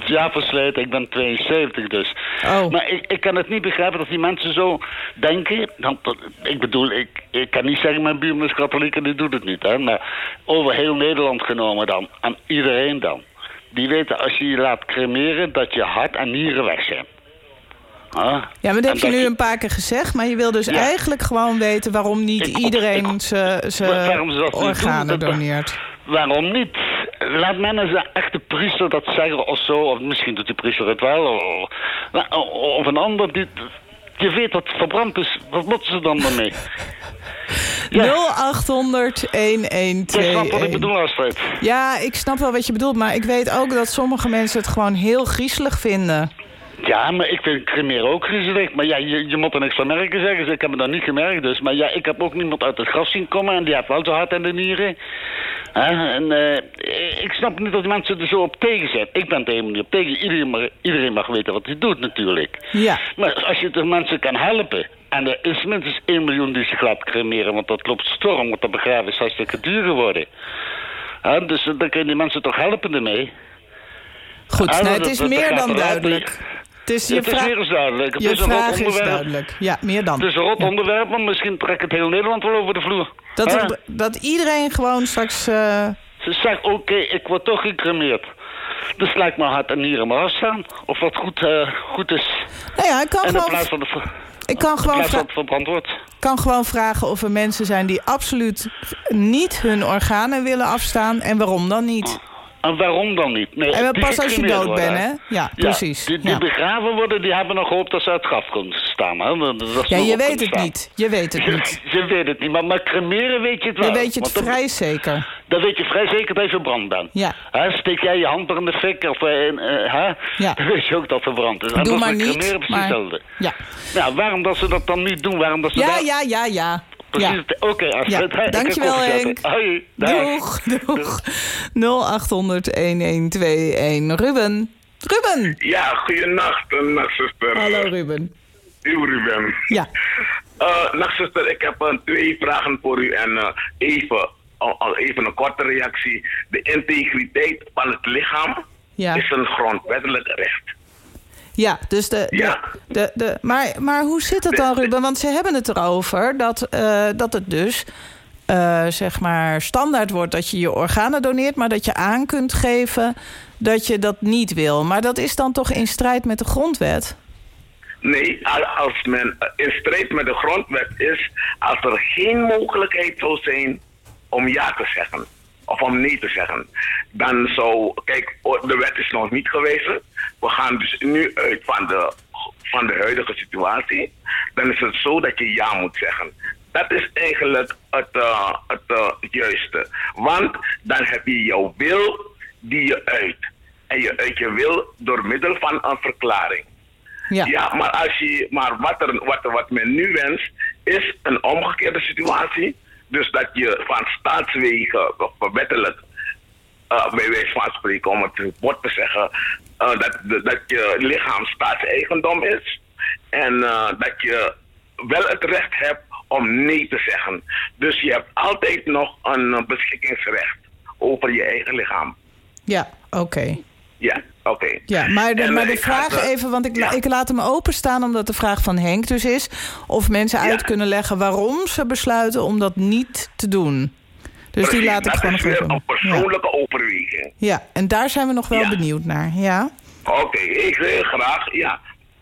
Ja, versleten. Ik ben 72 dus. Oh. Maar ik, ik kan het niet begrijpen dat die mensen zo denken. Want, dat- ik bedoel, ik, ik kan niet zeggen mijn buurman is katholiek en die doet het niet. Hè? Maar over heel Nederland genomen dan. Aan iedereen dan. Die weten als je je laat cremeren dat je hart en nieren weg zijn. Huh? Ja, maar dat En heb je nu een paar keer gezegd. Maar je wil dus Ja. eigenlijk gewoon weten... waarom niet Ik- iedereen zijn ze organen doen, doneert. Waarom niet? Laat men eens een echte priester dat zeggen of zo. Of misschien doet die priester het wel. Of, of een ander die, je weet wat verbrand is. Wat moeten ze dan daarmee? 0800 1121. Je snapt wat ik bedoel, Astrid. Ja, ik snap wel wat je bedoelt, maar ik weet ook dat sommige mensen het gewoon heel griezelig vinden. Ja, maar ik vind cremeren ook griezelig. Maar ja, je, je moet er niks van merken, zeggen ze. Ik heb het dan niet gemerkt dus. Maar ja, ik heb ook niemand uit het graf zien komen en die heeft wel zo hard in de nieren. En eh, ik snap niet dat die mensen er zo op tegen zijn. Ik ben er helemaal niet op tegen. Iedereen mag, iedereen mag weten wat hij doet natuurlijk. Ja. Maar als je de mensen kan helpen... en er is minstens 1 miljoen die zich laat cremeren... want dat loopt storm, want de begraven is hartstikke duur geworden. Dus dan kun je die mensen toch helpen ermee. Goed, nou, dat- het is dat meer dan duidelijk. Het is, je Het is meer eens duidelijk. Het je is een vraag is duidelijk. Ja, meer dan. Het is een rot onderwerp, maar misschien trekt het heel Nederland wel over de vloer. Dat, dat iedereen gewoon straks... eh, Ze zegt, oké, ik word toch gecremeerd. Dus lijkt me hart en nieren maar afstaan. Of wat goed, eh, goed is. Nou ja, ik kan en gewoon- van de, Ik kan gewoon, kan gewoon vragen of er mensen zijn die absoluut niet hun organen willen afstaan. En waarom dan niet? En waarom dan niet? Nee, En pas als je dood bent, hè? Ja, precies. Die, die Ja. begraven worden, die hebben nog hoop dat ze uit het graf kunnen staan. Hè? Dat, dat is Ja, je weet het staan. niet. Je weet het niet. Je weet het niet, maar, maar cremeren weet je het wel. Dan weet je het vrij zeker. Dan weet je vrij zeker dat je verbrand bent. Ja. Steek jij je hand er in de fik, of, eh, in, eh, hè? Ja. dan weet je ook dat verbrand is. En Doe dat maar met niet, cremeren precies maar- hetzelfde. Ja. Nou, waarom dat ze dat dan niet doen? Waarom dat ze Ja, ja, ja, ja. Precies, Ja. oké, Astrid. Ja, dankjewel Henk. Hoi, dag. Doeg, doeg. 0800 1121. Ruben. Ruben. Ja, goeienacht, eh, nachtzuster. Hallo Ruben. Uw Ruben. Ja. Eh nachtzuster, ik heb eh, twee vragen voor u en eh, even, al, al even een korte reactie. De integriteit van het lichaam Ja. is een grondwettelijk recht. Ja, dus de, de, Ja. de, de, maar, maar hoe zit het dan, Ruben? Want ze hebben het erover dat, eh, dat het dus eh, zeg maar standaard wordt dat je je organen doneert, maar dat je aan kunt geven dat je dat niet wil. Maar dat is dan toch in strijd met de grondwet? Nee, al- als men in strijd met de grondwet is, als er geen mogelijkheid zou zijn om ja te zeggen of om nee te zeggen, dan zou, kijk, o- de wet is nog niet gewezen. We gaan dus nu uit van de, van de huidige situatie. Dan is het zo dat je ja moet zeggen. Dat is eigenlijk het, eh, het eh, juiste. Want dan heb je jouw wil die je uit. En je uit je wil door middel van een verklaring. Ja. Ja, maar, als je, maar wat, er, wat, wat men nu wenst, is een omgekeerde situatie. Dus dat je van staatswegen, wettelijk, eh, bij wijze van spreken, om het bord te zeggen, eh, dat, dat je lichaam staatseigendom is. En eh, dat je wel het recht hebt om nee te zeggen. Dus je hebt altijd nog een beschikkingsrecht over je eigen lichaam. Ja, oké. Ja, oké. Ja, maar de, En, maar de vraag even, want ik, ik laat hem openstaan omdat de vraag van Henk dus is... of mensen uit kunnen leggen waarom ze besluiten om dat niet te doen. Dus die laat ik gewoon nog even... een persoonlijke overweging. Ja, en daar zijn we nog wel benieuwd naar. Ja? Oké, ik wil graag, ja.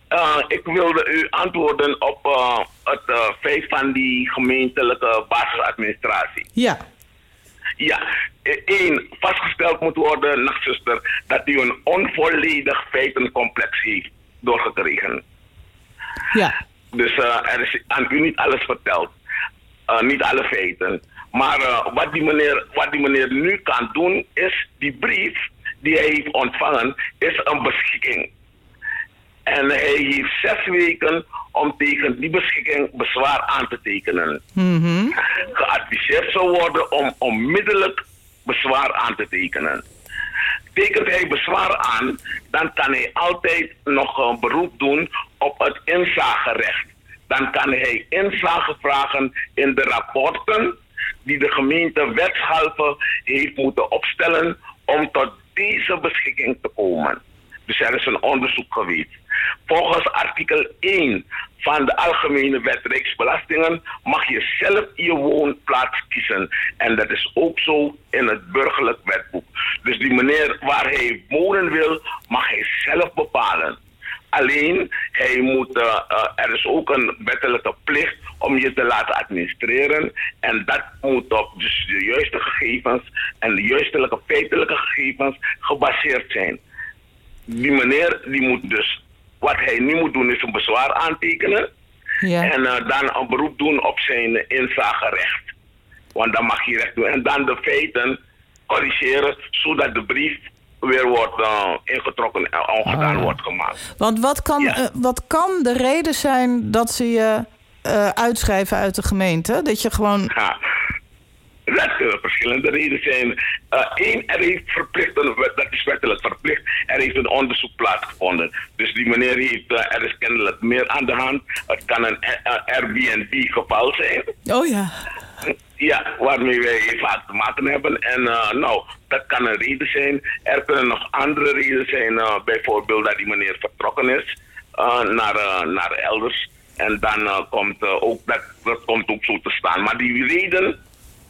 Eh, ik wilde u antwoorden op eh, het eh, feit van die gemeentelijke basisadministratie. Ja. Ja, één, vastgesteld moet worden, nachtzuster, dat u een onvolledig feitencomplex heeft doorgekregen. Ja. Dus eh, er is aan u niet alles verteld. Eh, niet alle feiten. Maar eh, wat, die meneer, wat die meneer nu kan doen, is die brief die hij heeft ontvangen, is een beschikking. En hij heeft zes weken om tegen die beschikking bezwaar aan te tekenen. Geadviseerd zou worden om onmiddellijk bezwaar aan te tekenen. Tekent hij bezwaar aan, dan kan hij altijd nog een beroep doen op het inzagerecht. Dan kan hij inzage vragen in de rapporten die de gemeente wetshalve heeft moeten opstellen om tot deze beschikking te komen. Dus er is een onderzoek geweest. Volgens artikel 1 van de Algemene Wet Rijksbelastingen mag je zelf je woonplaats kiezen. En dat is ook zo in het burgerlijk wetboek. Dus die meneer waar hij wonen wil, mag hij zelf bepalen. Alleen, hij moet, eh, eh, er is ook een wettelijke plicht om je te laten administreren. En dat moet op de juiste gegevens en de juiste feitelijke gegevens gebaseerd zijn. Die meneer die moet dus, wat hij nu moet doen is een bezwaar aantekenen. Ja. En eh, dan een beroep doen op zijn inzagerecht. Want dan mag hij recht doen. En dan de feiten corrigeren, zodat de brief weer wordt eh, ingetrokken en ongedaan Ah. wordt gemaakt. Want wat kan, eh, wat kan de reden zijn dat ze je uitschrijven uit de gemeente? Dat je gewoon... Ja. Dat kunnen verschillende redenen zijn. Eén, er heeft verplicht, een dat is wettelijk verplicht, er heeft een onderzoek plaatsgevonden. Dus die meneer heeft, eh, er is kennelijk meer aan de hand. Het kan een Airbnb-geval zijn. Oh ja. Ja, waarmee wij vaak te maken hebben. En eh, nou, dat kan een reden zijn. Er kunnen nog andere redenen zijn. eh, bijvoorbeeld dat die meneer vertrokken is eh, naar, eh, naar elders. En dan eh, komt eh, ook dat, dat komt ook zo te staan. Maar die redenen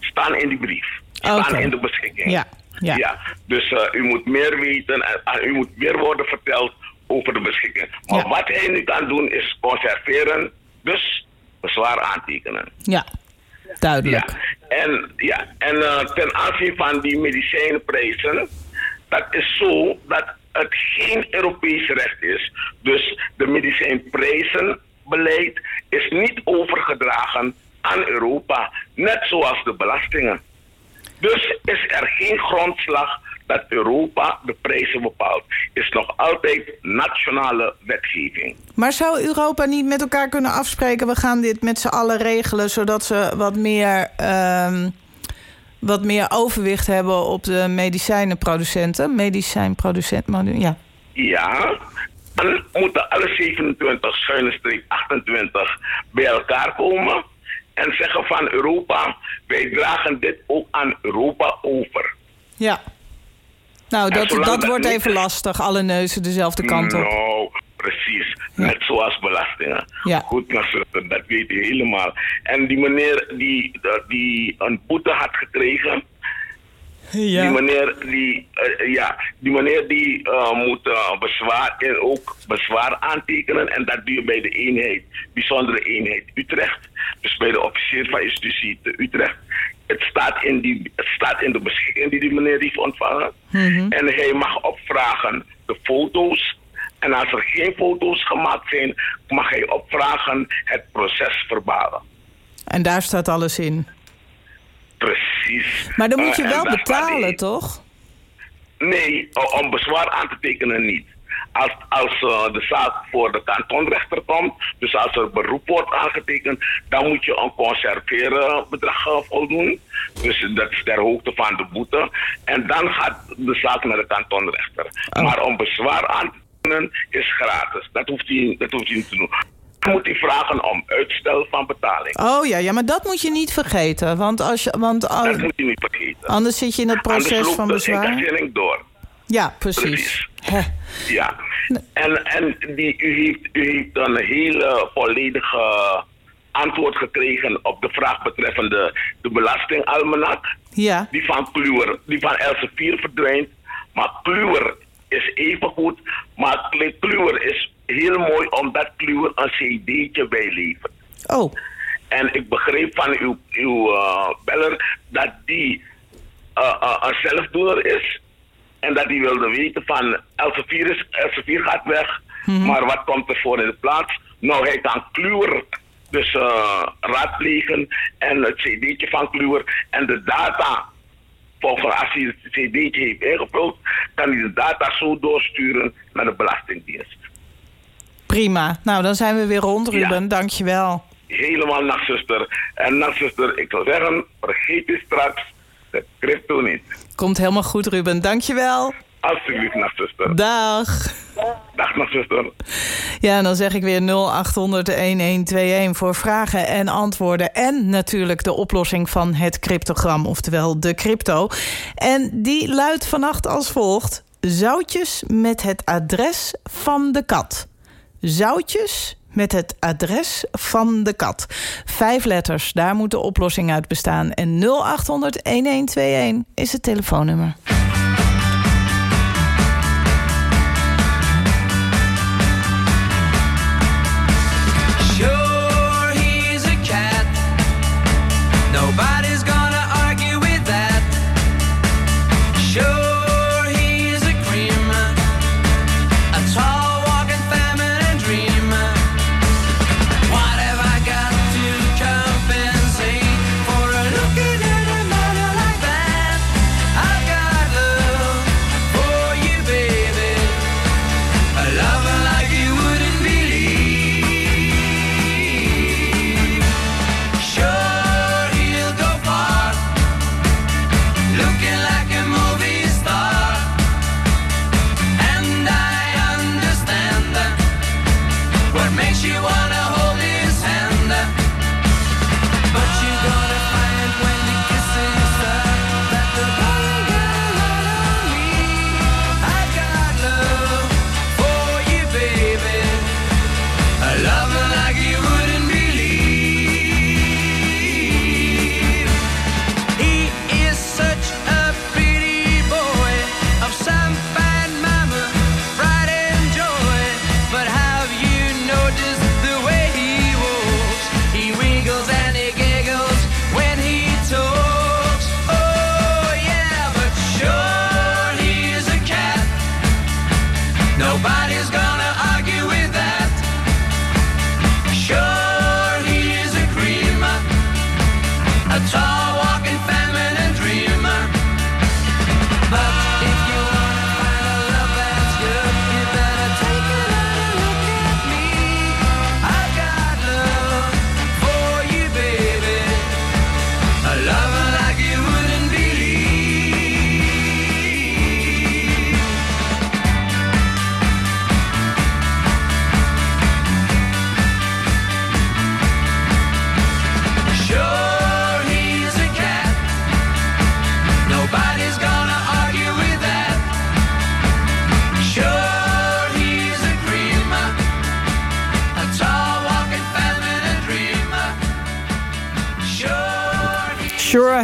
staan in die brief. Staan in de beschikking. Ja, ja. Dus eh, u moet meer weten en en u moet meer worden verteld over de beschikking. Maar wat hij nu kan doen is conserveren, dus bezwaar aantekenen. Ja, duidelijk. Ja. En, ja, en eh, ten aanzien van die medicijnprijzen, dat is zo dat het geen Europees recht is. Dus de medicijnprijzenbeleid is niet overgedragen aan Europa, net zoals de belastingen. Dus is er geen grondslag dat Europa de prijzen bepaalt. Is nog altijd nationale wetgeving. Maar zou Europa niet met elkaar kunnen afspreken... we gaan dit met z'n allen regelen... zodat ze wat meer, ehm, wat meer overwicht hebben op de medicijnenproducenten? Medicijnproducenten, ja. Ja, dan moeten alle 27 schuine streep 28 bij elkaar komen en zeggen van Europa, wij dragen dit ook aan Europa over. Ja. Nou, dat, dat dat wordt even lastig. Alle neuzen dezelfde kant op. Nou, precies. Net zoals belastingen. Ja. Goed, dat weet je helemaal. En die meneer die, die een boete had gekregen, Ja. Die meneer die, eh, ja, die, meneer die eh, moet eh, bezwaar, en ook bezwaar aantekenen en dat doe je bij de eenheid, bijzondere eenheid Utrecht. Dus bij de officier van justitie te Utrecht. Het staat, in die, het staat in de beschikking die die meneer heeft ontvangen. En hij mag opvragen de foto's. En als er geen foto's gemaakt zijn, mag hij opvragen het proces verbalen. En daar staat alles in. Precies. Maar dan moet je Eh, wel betalen, toch? Nee, om bezwaar aan te tekenen niet. Als, als eh, de zaak voor de kantonrechter komt, dus als er beroep wordt aangetekend, dan moet je een conserveren bedrag eh, voldoen. Dus dat is ter hoogte van de boete. En dan gaat de zaak naar de kantonrechter. Maar om bezwaar aan te tekenen is gratis. Dat hoeft hij, dat hoeft hij niet te doen. Dan moet hij vragen om uitstel van betaling. Oh ja, ja, maar dat moet je niet vergeten. Want, als je, want Dat moet je niet vergeten. anders zit je in het Anders proces van de bezwaar. incassering door. Ja, precies. Hè. Ja, en, en die, u, heeft, u heeft een hele volledige antwoord gekregen op de vraag betreffende de belastingalmanak. Ja. Die van Kluwer, die van Elsevier verdwijnt. Maar Kluwer is even goed, maar Kluwer is heel mooi omdat Kluwer een cd'tje bijlevert. Oh. En ik begreep van uw, uw eh, beller dat die eh, eh, een zelfdoener is. En dat hij wilde weten van Elsevier, Elsevier gaat weg. Maar wat komt er voor in de plaats? Nou, hij kan Kluwer dus eh, raadplegen. En het cd'tje van Kluwer. En de data, volgens als hij het cd'tje heeft ingevuld, kan hij de data zo doorsturen naar de Belastingdienst. Prima. Nou, dan zijn we weer rond, Ruben. Dank je wel. Helemaal nachtzuster. En nachtzuster, ik zou zeggen, vergeet je straks de crypto niet. Komt helemaal goed, Ruben. Dank je wel. Alsjeblieft, nachtzuster. Dag. Dag, nachtzuster. Ja, en dan zeg ik weer 0800-1121 voor vragen en antwoorden. En natuurlijk de oplossing van het cryptogram, oftewel de crypto. En die luidt vannacht als volgt. Zoutjes met het adres van de kat. Zoutjes met het adres van de kat. Vijf letters, daar moet de oplossing uit bestaan. En 0800-1121 is het telefoonnummer.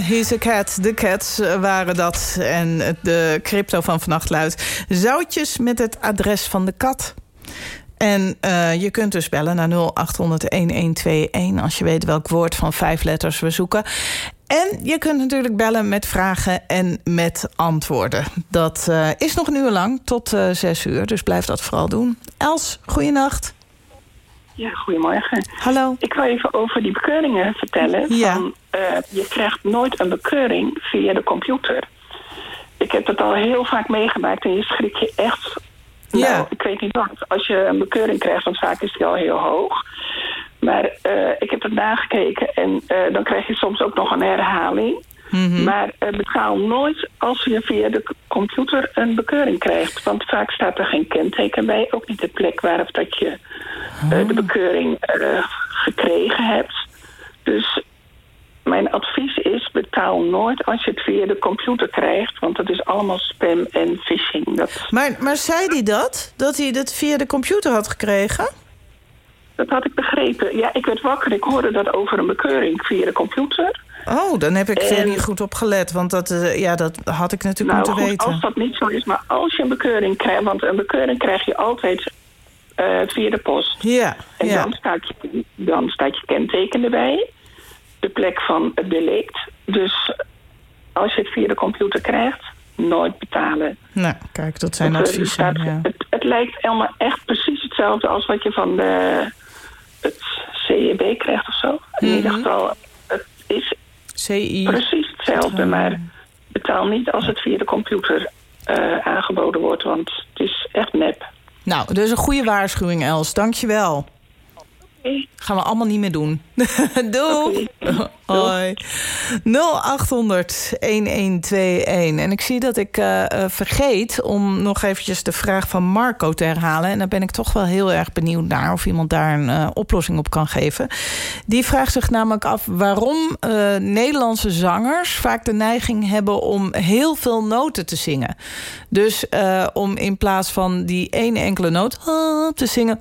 He's a cat. De cats eh, waren dat. En de crypto van vannacht luidt... zoutjes met het adres van de kat. En uh, je kunt dus bellen naar 0800-1121... als je weet welk woord van vijf letters we zoeken. En je kunt natuurlijk bellen met vragen en met antwoorden. Dat uh, is nog een uur lang, tot zes uur. Dus blijf dat vooral doen. Els, goeienacht. Ja, goedemorgen. Hallo. Ik wil even over die bekeuringen vertellen. Ja. Van, uh, je krijgt nooit een bekeuring via de computer. Ik heb het al heel vaak meegemaakt en je schrik je echt... Ja. Nou, ik weet niet wat. Als je een bekeuring krijgt, want vaak is die al heel hoog. Maar uh, ik heb het nagekeken en uh, dan krijg je soms ook nog een herhaling. Mhm. Mm -hmm. Maar uh, betaal nooit als je via de computer een bekeuring krijgt. Want vaak staat er geen kenteken bij. Ook niet de plek waarop dat je oh. de bekeuring gekregen hebt. Dus mijn advies is, betaal nooit als je het via de computer krijgt. Want dat is allemaal spam en phishing. Dat... Maar, maar zei hij dat? Dat hij dat via de computer had gekregen? Dat had ik begrepen. Ja, ik werd wakker. Ik hoorde dat over een bekeuring via de computer. Oh, dan heb ik en... er niet goed op gelet. Want dat, uh, ja, dat had ik natuurlijk nou, moeten goed, weten. als dat niet zo is. Maar als je een bekeuring krijgt... Want een bekeuring krijg je altijd uh, via de post. Ja, En ja. Dan, staat je, dan staat je kenteken erbij. De plek van het delict. Dus als je het via de computer krijgt... Nooit betalen. Nou, kijk, dat zijn het, adviezen. Staat, ja. het, het lijkt allemaal echt precies hetzelfde als wat je van de, het CEB krijgt of zo. Mm -hmm. In ieder geval, het is CI. precies hetzelfde, maar betaal niet als het via de computer uh, aangeboden wordt, want het is echt nep. Nou, dus een goede waarschuwing, Els. Dank je wel. Okay. Gaan we allemaal niet meer doen. Doei. Okay. Hoi. 0800 1121. En ik zie dat ik uh, uh, vergeet om nog eventjes de vraag van Marco te herhalen. En daar ben ik toch wel heel erg benieuwd naar of iemand daar een uh, oplossing op kan geven. Die vraagt zich namelijk af waarom uh, Nederlandse zangers vaak de neiging hebben om heel veel noten te zingen. Dus om in plaats van die ene enkele noot te zingen.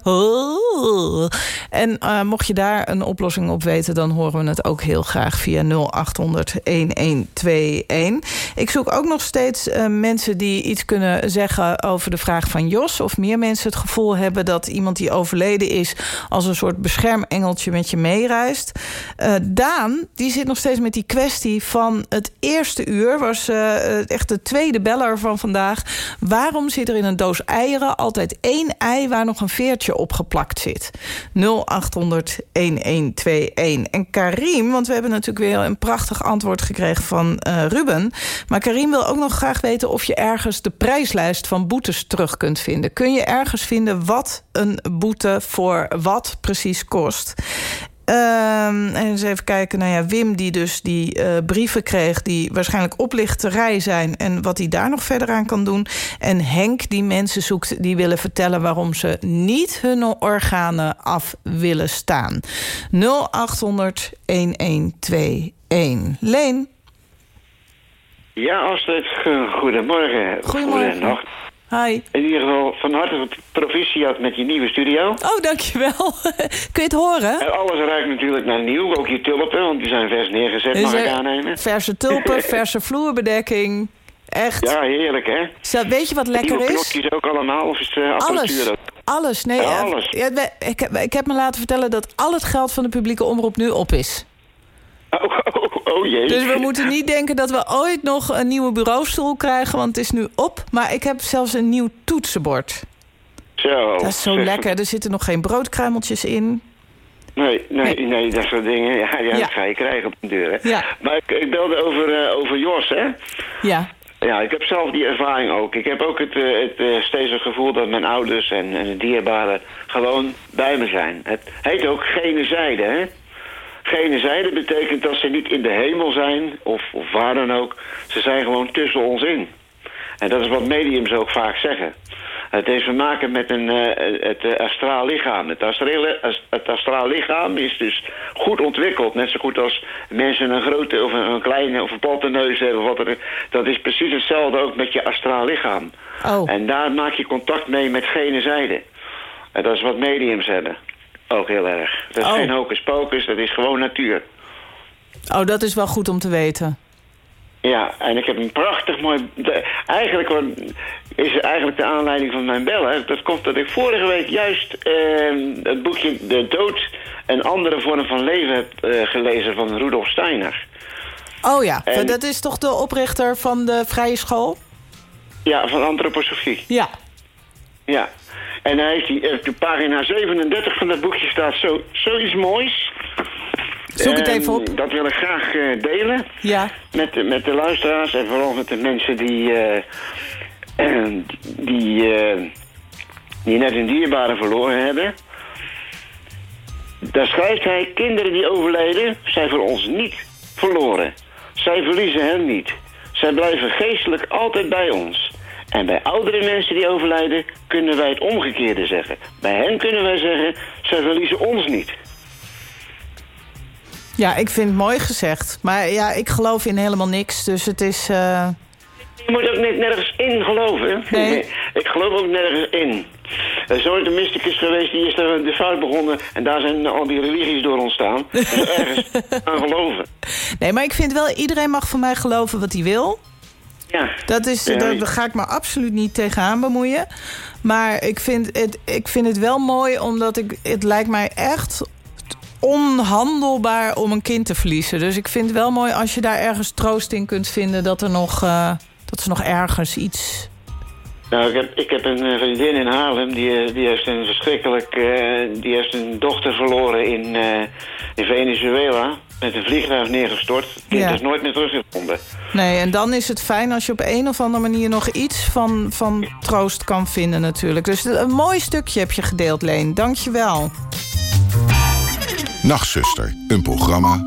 En uh, mocht je daar een oplossing op weten, dan horen we het ook heel graag via 0800 1121. Ik zoek ook nog steeds uh, mensen die iets kunnen zeggen over de vraag van Jos. Of meer mensen het gevoel hebben dat iemand die overleden is als een soort beschermengeltje met je meereist. Uh, Daan, die zit nog steeds met die kwestie van het eerste uur. Was uh, echt de tweede beller van vandaag. Waarom zit er in een doos eieren altijd één ei waar nog een veertje opgeplakt zit? 0800 1121. En Karim, want we hebben natuurlijk weer een prachtig antwoord gekregen van uh, Ruben. Maar Karim wil ook nog graag weten of je ergens de prijslijst van boetes terug kunt vinden. Kun je ergens vinden wat een boete voor wat precies kost? Um, en eens even kijken, nou ja, Wim die dus die uh, brieven kreeg... die waarschijnlijk oplichterij zijn... en wat hij daar nog verder aan kan doen. En Henk die mensen zoekt die willen vertellen... waarom ze niet hun organen af willen staan. 0800 1121. Leen? Ja, Astrid, goedemorgen. Goedemorgen. Goedenacht. Hi. In ieder geval van harte proficiat met je nieuwe studio. Oh, dankjewel. Kun je het horen? En alles ruikt natuurlijk naar nieuw. Ook je tulpen, want die zijn vers neergezet, mag ik aannemen. Verse tulpen, verse vloerbedekking. Echt. Ja, heerlijk, hè? Zo, weet je wat lekker is? knopjes ook allemaal, of is het apparatuur alles. Alles, nee. Ja, alles. Ja, ik, heb, ik heb me laten vertellen dat al het geld van de publieke omroep nu op is. Oh, oh, oh jee. Dus we moeten niet denken dat we ooit nog een nieuwe bureaustoel krijgen... want het is nu op. Maar ik heb zelfs een nieuw toetsenbord. Zo. Dat is zo lekker. Er zitten nog geen broodkruimeltjes in. Nee, nee, nee, nee, dat soort dingen. Ja, ja, Ja. dat ga je krijgen op de deur, hè? Ja. Maar ik, ik belde over, eh, over Jos, hè? Ja. Ja, ik heb zelf die ervaring ook. Ik heb ook het, eh, het, eh, steeds het gevoel dat mijn ouders en, en de dierbaren gewoon bij me zijn. Het heet ook gene zijde, hè? Gene zijde betekent dat ze niet in de hemel zijn, of, of waar dan ook. Ze zijn gewoon tussen ons in. En dat is wat mediums ook vaak zeggen. Het heeft te maken met een, eh, het eh, astraal lichaam. Het astraal, het astraal lichaam is dus goed ontwikkeld. Net zo goed als mensen een grote of een, een kleine of een platte neus hebben. Wat er, dat is precies hetzelfde ook met je astraal lichaam. Oh. En daar maak je contact mee met gene zijde. En dat is wat mediums hebben. Ook heel erg. Dat is Oh. geen hocus pocus, dat is gewoon natuur. Oh, dat is wel goed om te weten. Ja, en ik heb een prachtig mooi... De, eigenlijk is eigenlijk de aanleiding van mijn bellen. Dat komt dat ik vorige week juist eh, het boekje De Dood en andere vormen van leven heb eh, gelezen van Rudolf Steiner. Oh ja, En- dat is toch de oprichter van de vrije school? Ja, van antroposofie. Ja. Ja. En hij heeft die, op de pagina 37 van dat boekje staat zo, zoiets moois. Zoek het En even op. Dat wil ik graag eh, delen. Ja. Met, de- met de luisteraars en vooral met de mensen die, eh, eh, die, eh, die net hun dierbaren verloren hebben. Daar schrijft hij, kinderen die overlijden zijn voor ons niet verloren. Zij verliezen hen niet. Zij blijven geestelijk altijd bij ons. En bij oudere mensen die overlijden kunnen wij het omgekeerde zeggen. Bij hen kunnen wij zeggen, zij verliezen ons niet. Ja, ik vind het mooi gezegd. Maar ja, ik geloof in helemaal niks, dus het is... eh, Je moet ook niet nergens in geloven. Nee. Ik geloof ook nergens in. Er is ooit een mysticus geweest, die is daar de fout begonnen... en daar zijn al die religies door ontstaan. Ergens aan geloven. Nee, maar ik vind wel, iedereen mag van mij geloven wat hij wil. Ja. Dat is, Ja, daar, ga ik me absoluut niet tegenaan bemoeien. Maar ik vind het, ik vind het wel mooi, omdat ik, het lijkt mij echt onhandelbaar om een kind te verliezen. Dus ik vind het wel mooi als je daar ergens troost in kunt vinden... dat, er nog, eh, dat ze nog ergens iets... Nou, ik heb, ik heb een eh, vriendin in Haarlem, die, eh, die heeft een verschrikkelijk... eh, die heeft een dochter verloren in, eh, in Venezuela... met een vliegtuig neergestort. Het kind Ja. is nooit meer teruggevonden. Nee, en dan is het fijn als je op een of andere manier... nog iets van, van troost kan vinden natuurlijk. Dus een mooi stukje heb je gedeeld, Leen. Dank je wel. Nachtzuster, een programma